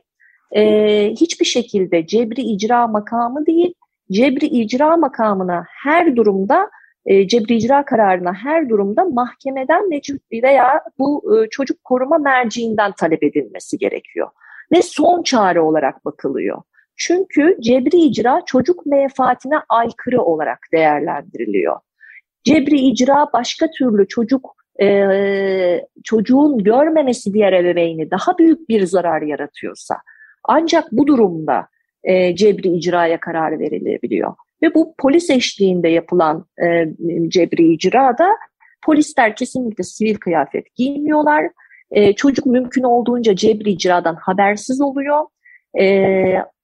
e, hiçbir şekilde cebri icra makamı değil, cebri icra makamına her durumda, e, cebri icra kararına her durumda mahkemeden veya bu e, çocuk koruma merciinden talep edilmesi gerekiyor. Ve son çare olarak bakılıyor. Çünkü cebri icra çocuk menfaatine aykırı olarak değerlendiriliyor. Cebri icra başka türlü çocuk e, çocuğun görmemesi diğer ebeveyni daha büyük bir zarar yaratıyorsa ancak bu durumda e, cebri icraya karar verilebiliyor. Ve bu polis eşliğinde yapılan e, cebri icrada polisler kesinlikle sivil kıyafet giymiyorlar. E, çocuk mümkün olduğunca cebri icradan habersiz oluyor. E,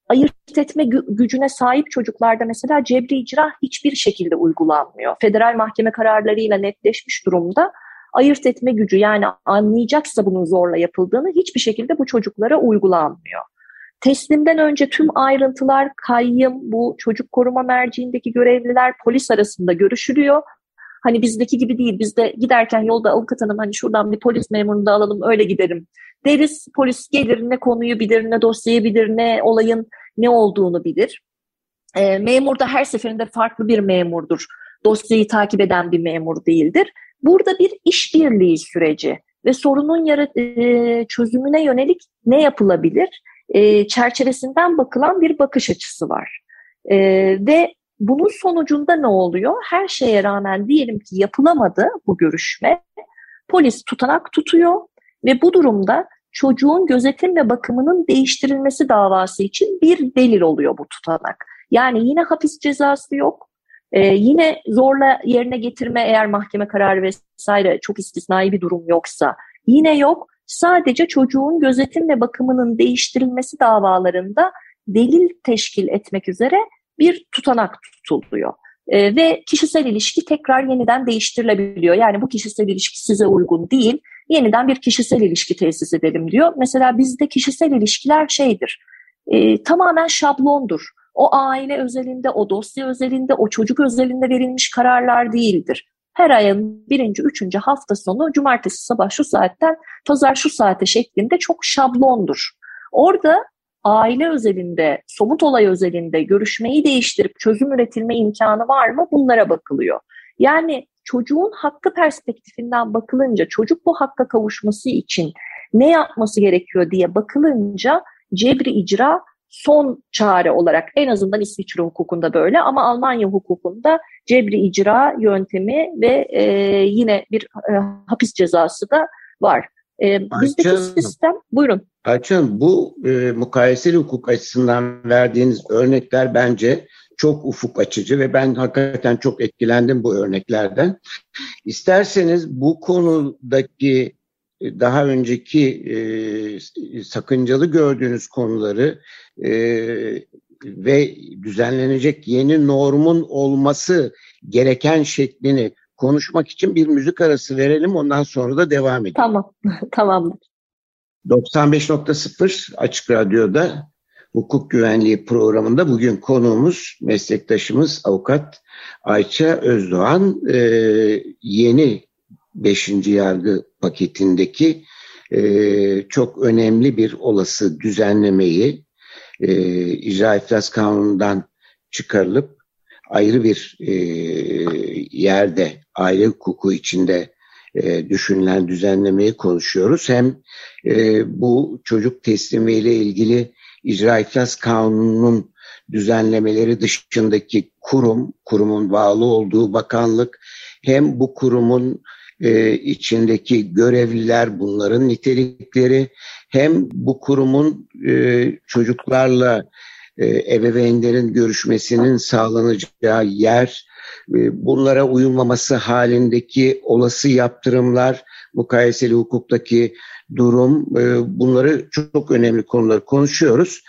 ayırt etme gü- gücüne sahip çocuklarda mesela cebri icra hiçbir şekilde uygulanmıyor. Federal mahkeme kararlarıyla netleşmiş durumda ayırt etme gücü yani anlayacaksa bunun zorla yapıldığını hiçbir şekilde bu çocuklara uygulanmıyor. Teslimden önce tüm ayrıntılar kayyım, bu çocuk koruma merciindeki görevliler polis arasında görüşülüyor. Hani bizdeki gibi değil. Bizde giderken yolda avukat hanım hani şuradan bir polis memurunu da alalım öyle giderim. Deriz polis gelir ne konuyu bilir ne dosyayı bilir ne olayın ne olduğunu bilir. E, memur da her seferinde farklı bir memurdur. Dosyayı takip eden bir memur değildir. Burada bir işbirliği süreci ve sorunun yarat- e, çözümüne yönelik ne yapılabilir? E, çerçevesinden bakılan bir bakış açısı var. E, ve bunun sonucunda ne oluyor? Her şeye rağmen diyelim ki yapılamadı bu görüşme. Polis tutanak tutuyor ve bu durumda çocuğun gözetim ve bakımının değiştirilmesi davası için bir delil oluyor bu tutanak. Yani yine hapis cezası yok. Ee, yine zorla yerine getirme eğer mahkeme kararı vesaire çok istisnai bir durum yoksa yine yok sadece çocuğun gözetim ve bakımının değiştirilmesi davalarında delil teşkil etmek üzere bir tutanak tutuluyor. E, ve kişisel ilişki tekrar yeniden değiştirilebiliyor. Yani bu kişisel ilişki size uygun değil, yeniden bir kişisel ilişki tesis edelim diyor. Mesela bizde kişisel ilişkiler şeydir, e, tamamen şablondur. O aile özelinde, o dosya özelinde, o çocuk özelinde verilmiş kararlar değildir her ayın birinci, üçüncü hafta sonu cumartesi sabah şu saatten pazar şu saate şeklinde çok şablondur. Orada aile özelinde, somut olay özelinde görüşmeyi değiştirip çözüm üretilme imkanı var mı? Bunlara bakılıyor. Yani çocuğun hakkı perspektifinden bakılınca çocuk bu hakka kavuşması için ne yapması gerekiyor diye bakılınca cebri icra son çare olarak en azından İsviçre hukukunda böyle ama Almanya hukukunda cebri icra yöntemi ve e, yine bir e, hapis cezası da var. E, bizdeki Ayça, sistem, buyurun. Ayça bu e, mukayeseli hukuk açısından verdiğiniz örnekler bence çok ufuk açıcı ve ben hakikaten çok etkilendim bu örneklerden. İsterseniz bu konudaki daha önceki e, sakıncalı gördüğünüz konuları e, ve düzenlenecek yeni normun olması gereken şeklini konuşmak için bir müzik arası verelim. Ondan sonra da devam edelim. Tamam, tamamdır. 95.0 Açık Radyo'da hukuk güvenliği programında bugün konuğumuz meslektaşımız avukat Ayça Özdoğan e, yeni 5. yargı paketindeki e, çok önemli bir olası düzenlemeyi e, icra iflas kanunundan çıkarılıp ayrı bir e, yerde aile hukuku içinde e, düşünülen düzenlemeyi konuşuyoruz. Hem e, bu çocuk teslimiyle ilgili icra iflas kanununun düzenlemeleri dışındaki kurum, kurumun bağlı olduğu bakanlık hem bu kurumun e, içindeki görevliler bunların nitelikleri hem bu kurumun e, çocuklarla e, ebeveynlerin görüşmesinin sağlanacağı yer, e, bunlara uyulmaması halindeki olası yaptırımlar, mukayeseli hukuktaki durum, e, bunları çok, önemli konuları konuşuyoruz.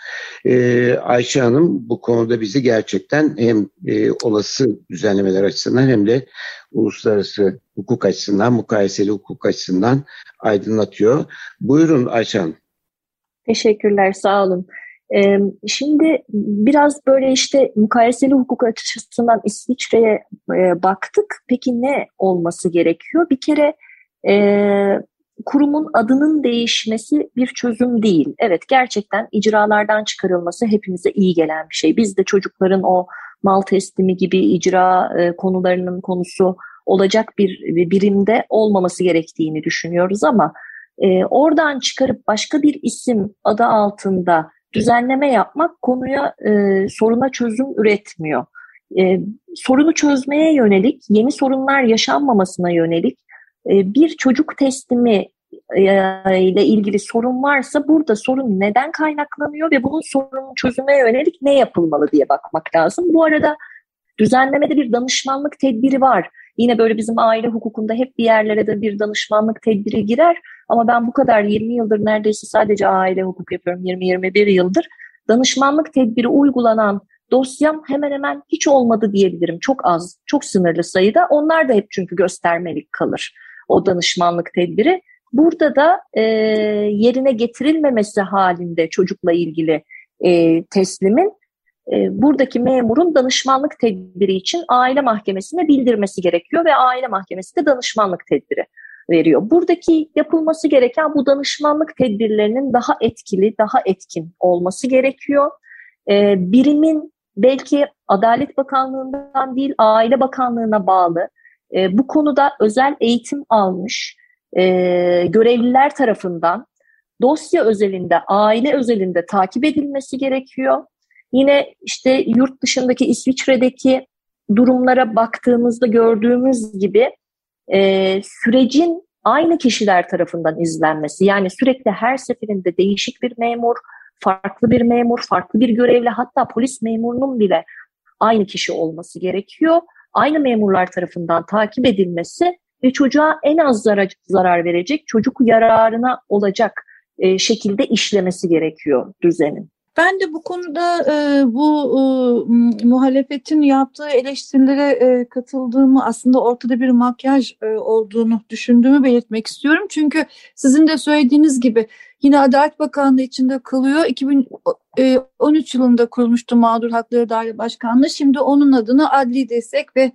E, Ayşe Hanım bu konuda bizi gerçekten hem e, olası düzenlemeler açısından hem de uluslararası hukuk açısından, mukayeseli hukuk açısından aydınlatıyor. Buyurun Ayşe Hanım. Teşekkürler, sağ olun. Ee, şimdi biraz böyle işte mukayeseli hukuk açısından İsviçre'ye e, baktık. Peki ne olması gerekiyor? Bir kere e, kurumun adının değişmesi bir çözüm değil. Evet gerçekten icralardan çıkarılması hepimize iyi gelen bir şey. Biz de çocukların o mal teslimi gibi icra e, konularının konusu olacak bir, bir birimde olmaması gerektiğini düşünüyoruz ama e, oradan çıkarıp başka bir isim adı altında düzenleme yapmak konuya e, soruna çözüm üretmiyor. E, sorunu çözmeye yönelik, yeni sorunlar yaşanmamasına yönelik bir çocuk teslimi e, ile ilgili sorun varsa burada sorun neden kaynaklanıyor ve bunun sorunun çözüme yönelik ne yapılmalı diye bakmak lazım. Bu arada düzenlemede bir danışmanlık tedbiri var. Yine böyle bizim aile hukukunda hep bir yerlere de bir danışmanlık tedbiri girer. Ama ben bu kadar 20 yıldır neredeyse sadece aile hukuk yapıyorum 20-21 yıldır. Danışmanlık tedbiri uygulanan dosyam hemen hemen hiç olmadı diyebilirim. Çok az, çok sınırlı sayıda. Onlar da hep çünkü göstermelik kalır o danışmanlık tedbiri. Burada da e, yerine getirilmemesi halinde çocukla ilgili e, teslimin e, buradaki memurun danışmanlık tedbiri için aile mahkemesine bildirmesi gerekiyor ve aile mahkemesi de danışmanlık tedbiri veriyor. Buradaki yapılması gereken bu danışmanlık tedbirlerinin daha etkili, daha etkin olması gerekiyor. E, birimin belki Adalet Bakanlığı'ndan değil Aile Bakanlığı'na bağlı e, bu konuda özel eğitim almış e, görevliler tarafından dosya özelinde, aile özelinde takip edilmesi gerekiyor. Yine işte yurt dışındaki İsviçre'deki durumlara baktığımızda gördüğümüz gibi e, sürecin aynı kişiler tarafından izlenmesi. Yani sürekli her seferinde değişik bir memur, farklı bir memur, farklı bir görevli hatta polis memurunun bile aynı kişi olması gerekiyor. Aynı memurlar tarafından takip edilmesi ve çocuğa en az zarar, zarar verecek, çocuk yararına olacak e, şekilde işlemesi gerekiyor düzenin. Ben de bu konuda e, bu e, muhalefetin yaptığı eleştirilere e, katıldığımı aslında ortada bir makyaj e, olduğunu düşündüğümü belirtmek istiyorum. Çünkü sizin de söylediğiniz gibi yine Adalet Bakanlığı içinde kalıyor. 2013 yılında kurulmuştu Mağdur Hakları Daire Başkanlığı. Şimdi onun adını Adli Destek ve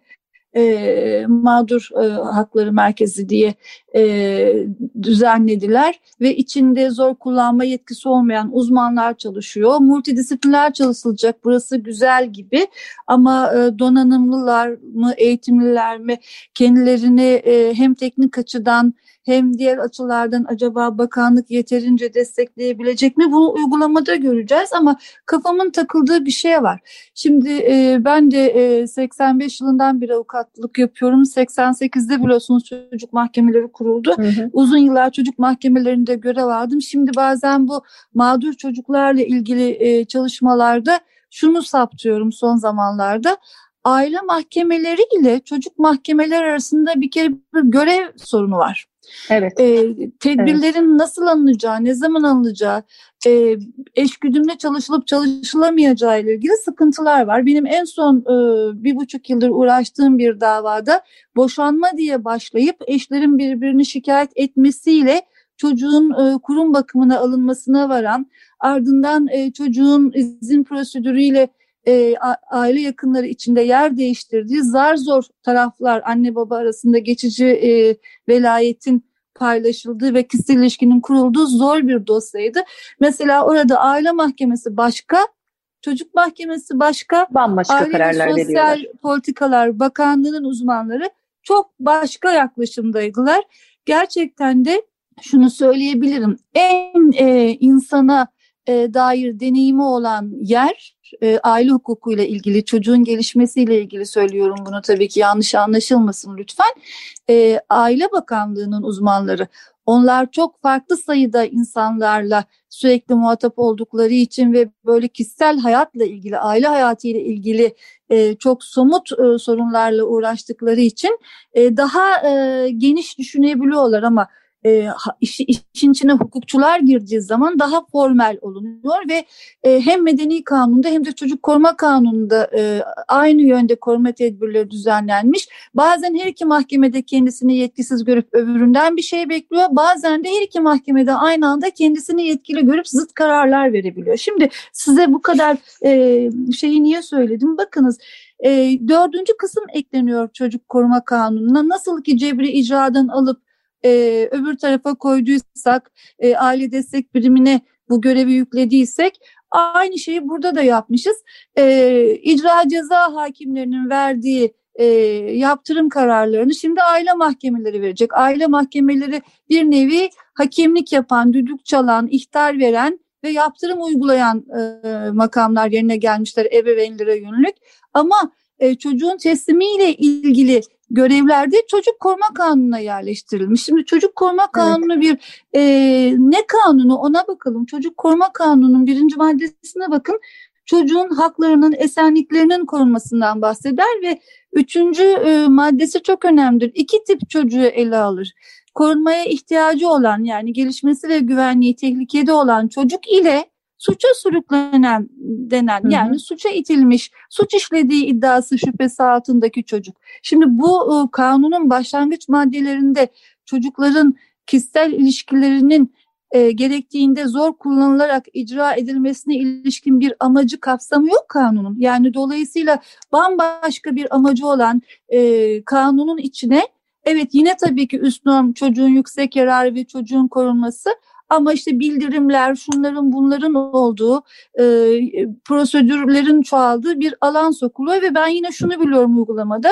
e, mağdur e, hakları merkezi diye e, düzenlediler ve içinde zor kullanma yetkisi olmayan uzmanlar çalışıyor. Multidisipliner çalışılacak burası güzel gibi ama e, donanımlılar mı eğitimliler mi kendilerini e, hem teknik açıdan hem diğer açılardan acaba bakanlık yeterince destekleyebilecek mi? Bunu uygulamada göreceğiz ama kafamın takıldığı bir şey var. Şimdi e, ben de e, 85 yılından bir avukatlık yapıyorum. 88'de biliyorsunuz çocuk mahkemeleri kuruldu. Hı hı. Uzun yıllar çocuk mahkemelerinde görev aldım. Şimdi bazen bu mağdur çocuklarla ilgili e, çalışmalarda şunu saptıyorum son zamanlarda aile mahkemeleri ile çocuk mahkemeleri arasında bir kere bir görev sorunu var. Evet. E, tedbirlerin evet. nasıl alınacağı, ne zaman alınacağı, e, eşgüdümle çalışılıp çalışılamayacağı ile ilgili sıkıntılar var. Benim en son e, bir buçuk yıldır uğraştığım bir davada boşanma diye başlayıp eşlerin birbirini şikayet etmesiyle çocuğun e, kurum bakımına alınmasına varan, ardından e, çocuğun izin prosedürüyle e, aile yakınları içinde yer değiştirdiği zar zor taraflar anne baba arasında geçici e, velayetin paylaşıldığı ve kişisel ilişkinin kurulduğu zor bir dosyaydı. Mesela orada aile mahkemesi başka, çocuk mahkemesi başka, bambaşka aile kararlar Sosyal veriyorlar. Politikalar Bakanlığı'nın uzmanları çok başka yaklaşımdaydılar. Gerçekten de şunu söyleyebilirim. En e, insana e, dair deneyimi olan yer e, aile hukukuyla ilgili, çocuğun gelişmesiyle ilgili söylüyorum bunu tabii ki yanlış anlaşılmasın lütfen. E, Aile Bakanlığı'nın uzmanları onlar çok farklı sayıda insanlarla sürekli muhatap oldukları için ve böyle kişisel hayatla ilgili, aile hayatıyla ilgili e, çok somut e, sorunlarla uğraştıkları için e, daha e, geniş düşünebiliyorlar ama e, işi, işin içine hukukçular girdiği zaman daha formel olunuyor ve e, hem medeni kanunda hem de çocuk koruma kanununda e, aynı yönde koruma tedbirleri düzenlenmiş. Bazen her iki mahkemede kendisini yetkisiz görüp öbüründen bir şey bekliyor. Bazen de her iki mahkemede aynı anda kendisini yetkili görüp zıt kararlar verebiliyor. Şimdi size bu kadar e, şeyi niye söyledim? Bakınız e, dördüncü kısım ekleniyor çocuk koruma kanununa. Nasıl ki cebri icradan alıp e, öbür tarafa koyduysak, e, aile destek birimine bu görevi yüklediysek aynı şeyi burada da yapmışız. E, icra ceza hakimlerinin verdiği e, yaptırım kararlarını şimdi aile mahkemeleri verecek. Aile mahkemeleri bir nevi hakemlik yapan, düdük çalan, ihtar veren ve yaptırım uygulayan e, makamlar yerine gelmişler ebeveynlere yönelik. Ama e, çocuğun teslimiyle ilgili görevlerde çocuk koruma kanununa yerleştirilmiş. Şimdi çocuk koruma kanunu evet. bir e, ne kanunu ona bakalım. Çocuk koruma kanununun birinci maddesine bakın. Çocuğun haklarının, esenliklerinin korunmasından bahseder ve üçüncü e, maddesi çok önemlidir. İki tip çocuğu ele alır. Korunmaya ihtiyacı olan yani gelişmesi ve güvenliği tehlikede olan çocuk ile suça sürüklenen denen hı hı. yani suça itilmiş, suç işlediği iddiası şüphesi altındaki çocuk. Şimdi bu e, kanunun başlangıç maddelerinde çocukların kişisel ilişkilerinin e, gerektiğinde zor kullanılarak icra edilmesine ilişkin bir amacı kapsamı yok kanunun. Yani dolayısıyla bambaşka bir amacı olan e, kanunun içine evet yine tabii ki üst norm çocuğun yüksek yararı ve çocuğun korunması ama işte bildirimler, şunların bunların olduğu, e, prosedürlerin çoğaldığı bir alan sokuluyor ve ben yine şunu biliyorum uygulamada.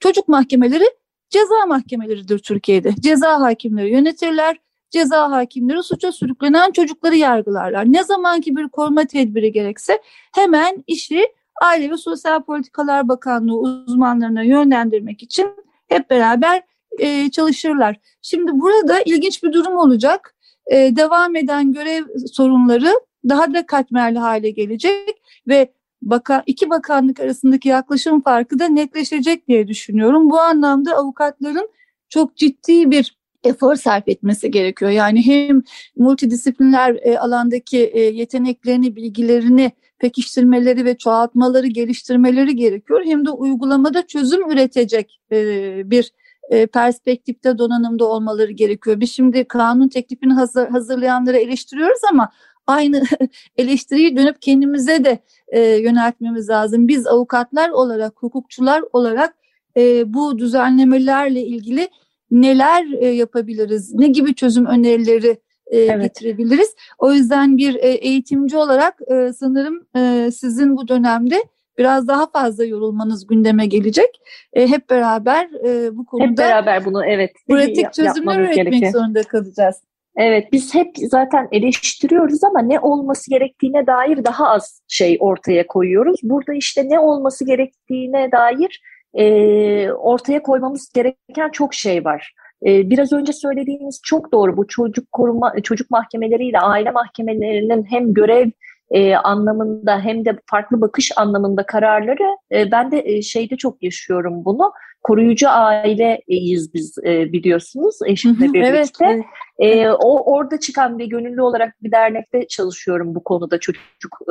Çocuk mahkemeleri ceza mahkemeleridir Türkiye'de. Ceza hakimleri yönetirler. Ceza hakimleri suça sürüklenen çocukları yargılarlar. Ne zaman ki bir koruma tedbiri gerekse hemen işi Aile ve Sosyal Politikalar Bakanlığı uzmanlarına yönlendirmek için hep beraber e, çalışırlar. Şimdi burada ilginç bir durum olacak e, devam eden görev sorunları daha da katmerli hale gelecek ve baka, iki bakanlık arasındaki yaklaşım farkı da netleşecek diye düşünüyorum. Bu anlamda avukatların çok ciddi bir efor sarf etmesi gerekiyor. Yani hem multidisipliner e, alandaki e, yeteneklerini, bilgilerini pekiştirmeleri ve çoğaltmaları, geliştirmeleri gerekiyor. Hem de uygulamada çözüm üretecek e, bir e, perspektifte donanımda olmaları gerekiyor. Biz şimdi kanun teklifini hazır, hazırlayanları eleştiriyoruz ama aynı eleştiriyi dönüp kendimize de e, yöneltmemiz lazım. Biz avukatlar olarak, hukukçular olarak e, bu düzenlemelerle ilgili neler e, yapabiliriz, ne gibi çözüm önerileri e, evet. getirebiliriz. O yüzden bir e, eğitimci olarak e, sanırım e, sizin bu dönemde biraz daha fazla yorulmanız gündeme gelecek. E, hep beraber e, bu konuda hep beraber bunu evet pratik çözümler üretmek gerekir. zorunda kalacağız. Evet biz hep zaten eleştiriyoruz ama ne olması gerektiğine dair daha az şey ortaya koyuyoruz. Burada işte ne olması gerektiğine dair e, ortaya koymamız gereken çok şey var. E, biraz önce söylediğiniz çok doğru. Bu çocuk koruma, çocuk mahkemeleriyle aile mahkemelerinin hem görev e, anlamında hem de farklı bakış anlamında kararları e, ben de e, şeyde çok yaşıyorum bunu. Koruyucu aileyiz biz e, biliyorsunuz eşimle birlikte. Evet, evet. E, o orada çıkan bir gönüllü olarak bir dernekte çalışıyorum bu konuda çocuk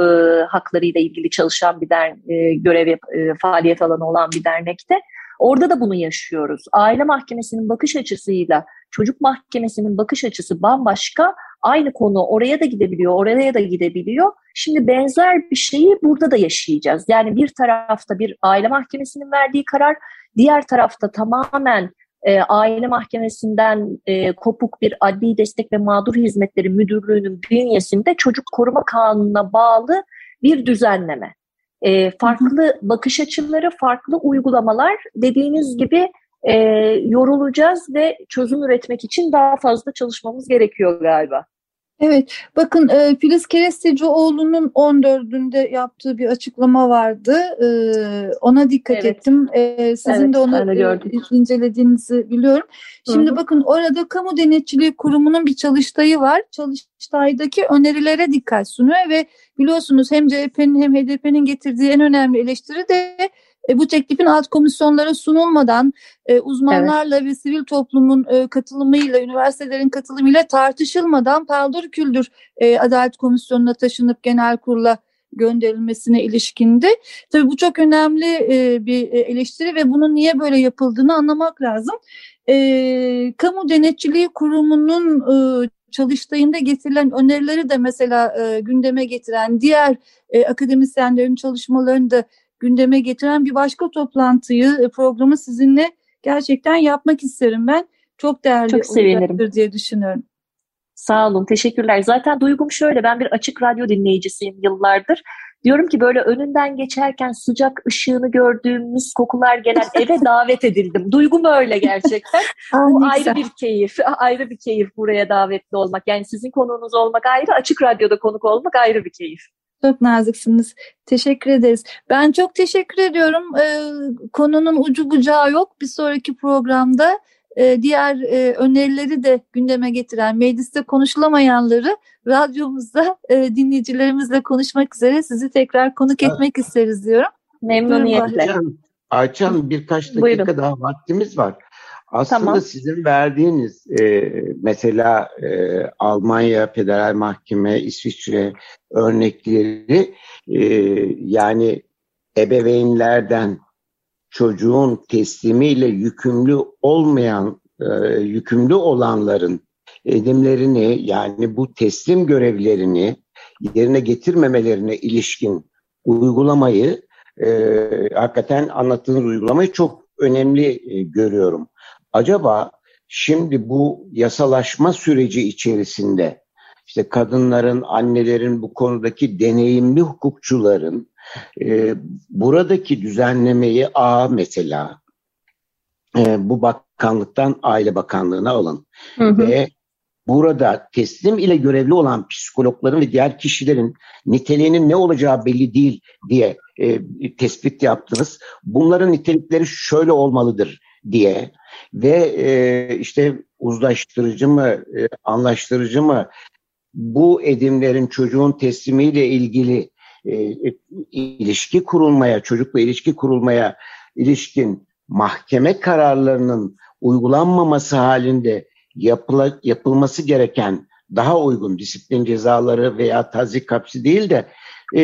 e, haklarıyla ilgili çalışan bir der, e, görev e, faaliyet alanı olan bir dernekte. Orada da bunu yaşıyoruz. Aile mahkemesinin bakış açısıyla çocuk mahkemesinin bakış açısı bambaşka. Aynı konu oraya da gidebiliyor, oraya da gidebiliyor. Şimdi benzer bir şeyi burada da yaşayacağız. Yani bir tarafta bir aile mahkemesinin verdiği karar, diğer tarafta tamamen e, aile mahkemesinden e, kopuk bir adli destek ve mağdur hizmetleri müdürlüğünün bünyesinde çocuk koruma kanununa bağlı bir düzenleme. E, farklı bakış açıları, farklı uygulamalar dediğiniz gibi e, yorulacağız ve çözüm üretmek için daha fazla çalışmamız gerekiyor galiba. Evet, bakın e, Filiz Kerestecioğlu'nun 14'ünde yaptığı bir açıklama vardı. E, ona dikkat evet. ettim. E, sizin evet, de onu e, incelediğinizi biliyorum. Şimdi Hı-hı. bakın orada Kamu Denetçiliği Kurumu'nun bir çalıştayı var. Çalıştaydaki önerilere dikkat sunuyor ve biliyorsunuz hem CHP'nin hem HDP'nin getirdiği en önemli eleştiri de e, bu teklifin alt komisyonlara sunulmadan e, uzmanlarla evet. ve sivil toplumun e, katılımıyla, üniversitelerin katılımıyla tartışılmadan paldır küldür e, Adalet Komisyonu'na taşınıp genel kurula gönderilmesine ilişkindi. Tabii bu çok önemli e, bir e, eleştiri ve bunun niye böyle yapıldığını anlamak lazım. E, Kamu Denetçiliği Kurumu'nun e, çalıştayında getirilen önerileri de mesela e, gündeme getiren diğer e, akademisyenlerin çalışmalarını da gündeme getiren bir başka toplantıyı, e, programı sizinle gerçekten yapmak isterim ben. Çok değerli Çok sevinirim. diye düşünüyorum. Sağ olun, teşekkürler. Zaten duygum şöyle, ben bir açık radyo dinleyicisiyim yıllardır. Diyorum ki böyle önünden geçerken sıcak ışığını gördüğüm mis kokular gelen eve davet edildim. Duygum öyle gerçekten. Bu ayrı bir keyif, ayrı bir keyif buraya davetli olmak. Yani sizin konuğunuz olmak ayrı, açık radyoda konuk olmak ayrı bir keyif. Çok naziksiniz. Teşekkür ederiz. Ben çok teşekkür ediyorum. Ee, konunun ucu bucağı yok. Bir sonraki programda e, diğer e, önerileri de gündeme getiren, mecliste konuşulamayanları radyomuzda e, dinleyicilerimizle konuşmak üzere sizi tekrar konuk evet. etmek isteriz diyorum. Memnuniyetle. Ayçan birkaç dakika Buyurun. daha vaktimiz var. Aslında tamam. sizin verdiğiniz e, mesela e, Almanya Federal Mahkeme, İsviçre örnekleri e, yani ebeveynlerden çocuğun teslimiyle yükümlü olmayan, e, yükümlü olanların edimlerini yani bu teslim görevlerini yerine getirmemelerine ilişkin uygulamayı e, hakikaten anlattığınız uygulamayı çok önemli e, görüyorum. Acaba şimdi bu yasalaşma süreci içerisinde işte kadınların, annelerin bu konudaki deneyimli hukukçuların e, buradaki düzenlemeyi A mesela e, bu bakanlıktan Aile Bakanlığı'na alın. Hı hı. Ve burada teslim ile görevli olan psikologların ve diğer kişilerin niteliğinin ne olacağı belli değil diye e, tespit yaptınız. Bunların nitelikleri şöyle olmalıdır diye ve e, işte uzlaştırıcı mı, e, anlaştırıcı mı? Bu edimlerin çocuğun teslimiyle ilgili e, ilişki kurulmaya, çocukla ilişki kurulmaya ilişkin mahkeme kararlarının uygulanmaması halinde yapıla, yapılması gereken daha uygun disiplin cezaları veya tazik hapsi değil de e,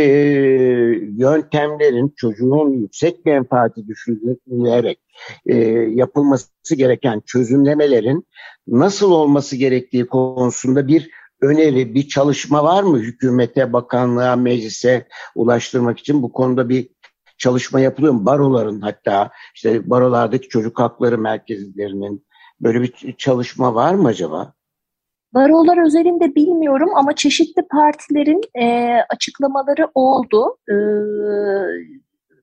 yöntemlerin çocuğun yüksek menfaati düşünülerek e, yapılması gereken çözümlemelerin nasıl olması gerektiği konusunda bir öneri, bir çalışma var mı hükümete, bakanlığa, meclise ulaştırmak için bu konuda bir çalışma yapılıyor mu? Baroların hatta işte barolardaki çocuk hakları merkezlerinin böyle bir çalışma var mı acaba? Barolar özelinde bilmiyorum ama çeşitli partilerin e, açıklamaları oldu. E,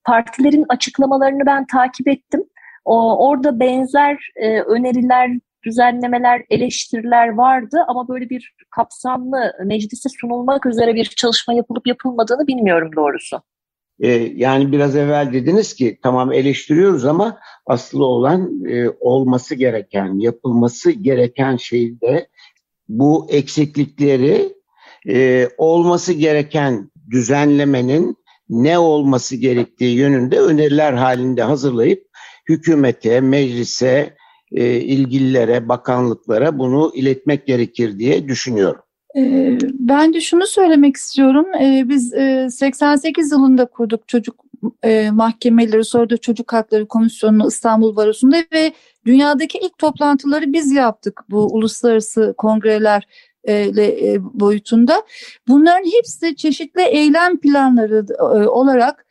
partilerin açıklamalarını ben takip ettim. O, orada benzer e, öneriler, düzenlemeler, eleştiriler vardı ama böyle bir kapsamlı meclise sunulmak üzere bir çalışma yapılıp yapılmadığını bilmiyorum doğrusu. Ee, yani biraz evvel dediniz ki tamam eleştiriyoruz ama aslı olan e, olması gereken, yapılması gereken şeyde bu eksiklikleri e, olması gereken düzenlemenin ne olması gerektiği yönünde öneriler halinde hazırlayıp hükümete, meclise, e, ilgililere, bakanlıklara bunu iletmek gerekir diye düşünüyorum. Ee, ben de şunu söylemek istiyorum. Ee, biz 88 e, yılında kurduk çocuk e, mahkemeleri, sonra da çocuk hakları komisyonunu İstanbul Barosu'nda ve dünyadaki ilk toplantıları biz yaptık bu uluslararası kongreler e, boyutunda. Bunların hepsi çeşitli eylem planları olarak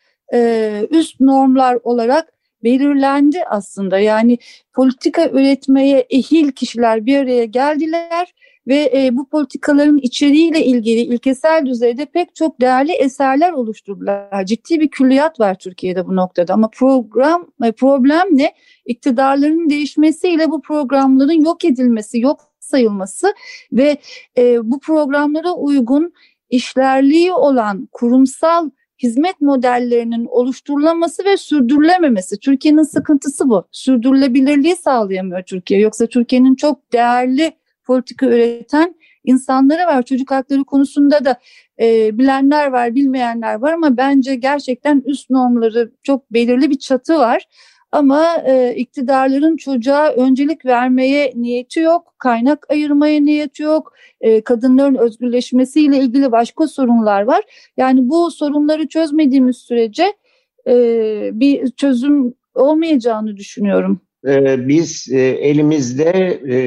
üst normlar olarak belirlendi aslında. Yani politika üretmeye ehil kişiler bir araya geldiler ve e, bu politikaların içeriğiyle ilgili ilkesel düzeyde pek çok değerli eserler oluşturdular. Ciddi bir külliyat var Türkiye'de bu noktada ama program e, problem ne? İktidarların değişmesiyle bu programların yok edilmesi, yok sayılması ve e, bu programlara uygun işlerliği olan kurumsal hizmet modellerinin oluşturulaması ve sürdürülememesi. Türkiye'nin sıkıntısı bu. Sürdürülebilirliği sağlayamıyor Türkiye. Yoksa Türkiye'nin çok değerli politika üreten insanları var. Çocuk hakları konusunda da e, bilenler var, bilmeyenler var ama bence gerçekten üst normları çok belirli bir çatı var. Ama e, iktidarların çocuğa öncelik vermeye niyeti yok, kaynak ayırmaya niyeti yok, e, kadınların özgürleşmesiyle ilgili başka sorunlar var. Yani bu sorunları çözmediğimiz sürece e, bir çözüm olmayacağını düşünüyorum. Ee, biz e, elimizde e,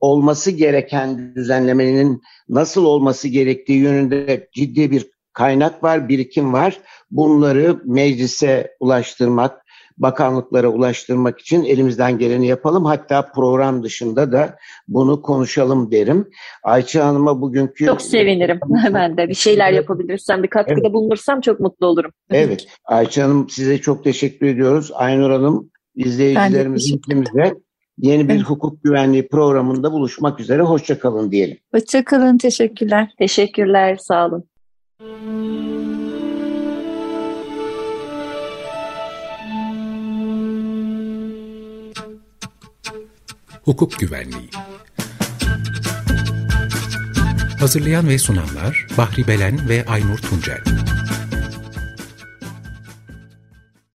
olması gereken düzenlemenin nasıl olması gerektiği yönünde ciddi bir kaynak var, birikim var. Bunları meclise ulaştırmak, bakanlıklara ulaştırmak için elimizden geleni yapalım. Hatta program dışında da bunu konuşalım derim. Ayça Hanım'a bugünkü... Çok sevinirim ben de. Bir şeyler yapabilirsem, bir katkıda evet. bulunursam çok mutlu olurum. Evet. Ayça Hanım size çok teşekkür ediyoruz. Aynur Hanım izleyicilerimizin ikimize yeni bir evet. hukuk güvenliği programında buluşmak üzere. Hoşçakalın diyelim. Hoşçakalın. Teşekkürler. Teşekkürler. Sağ olun. Hukuk Güvenliği Hazırlayan ve sunanlar Bahri Belen ve Aynur Tuncel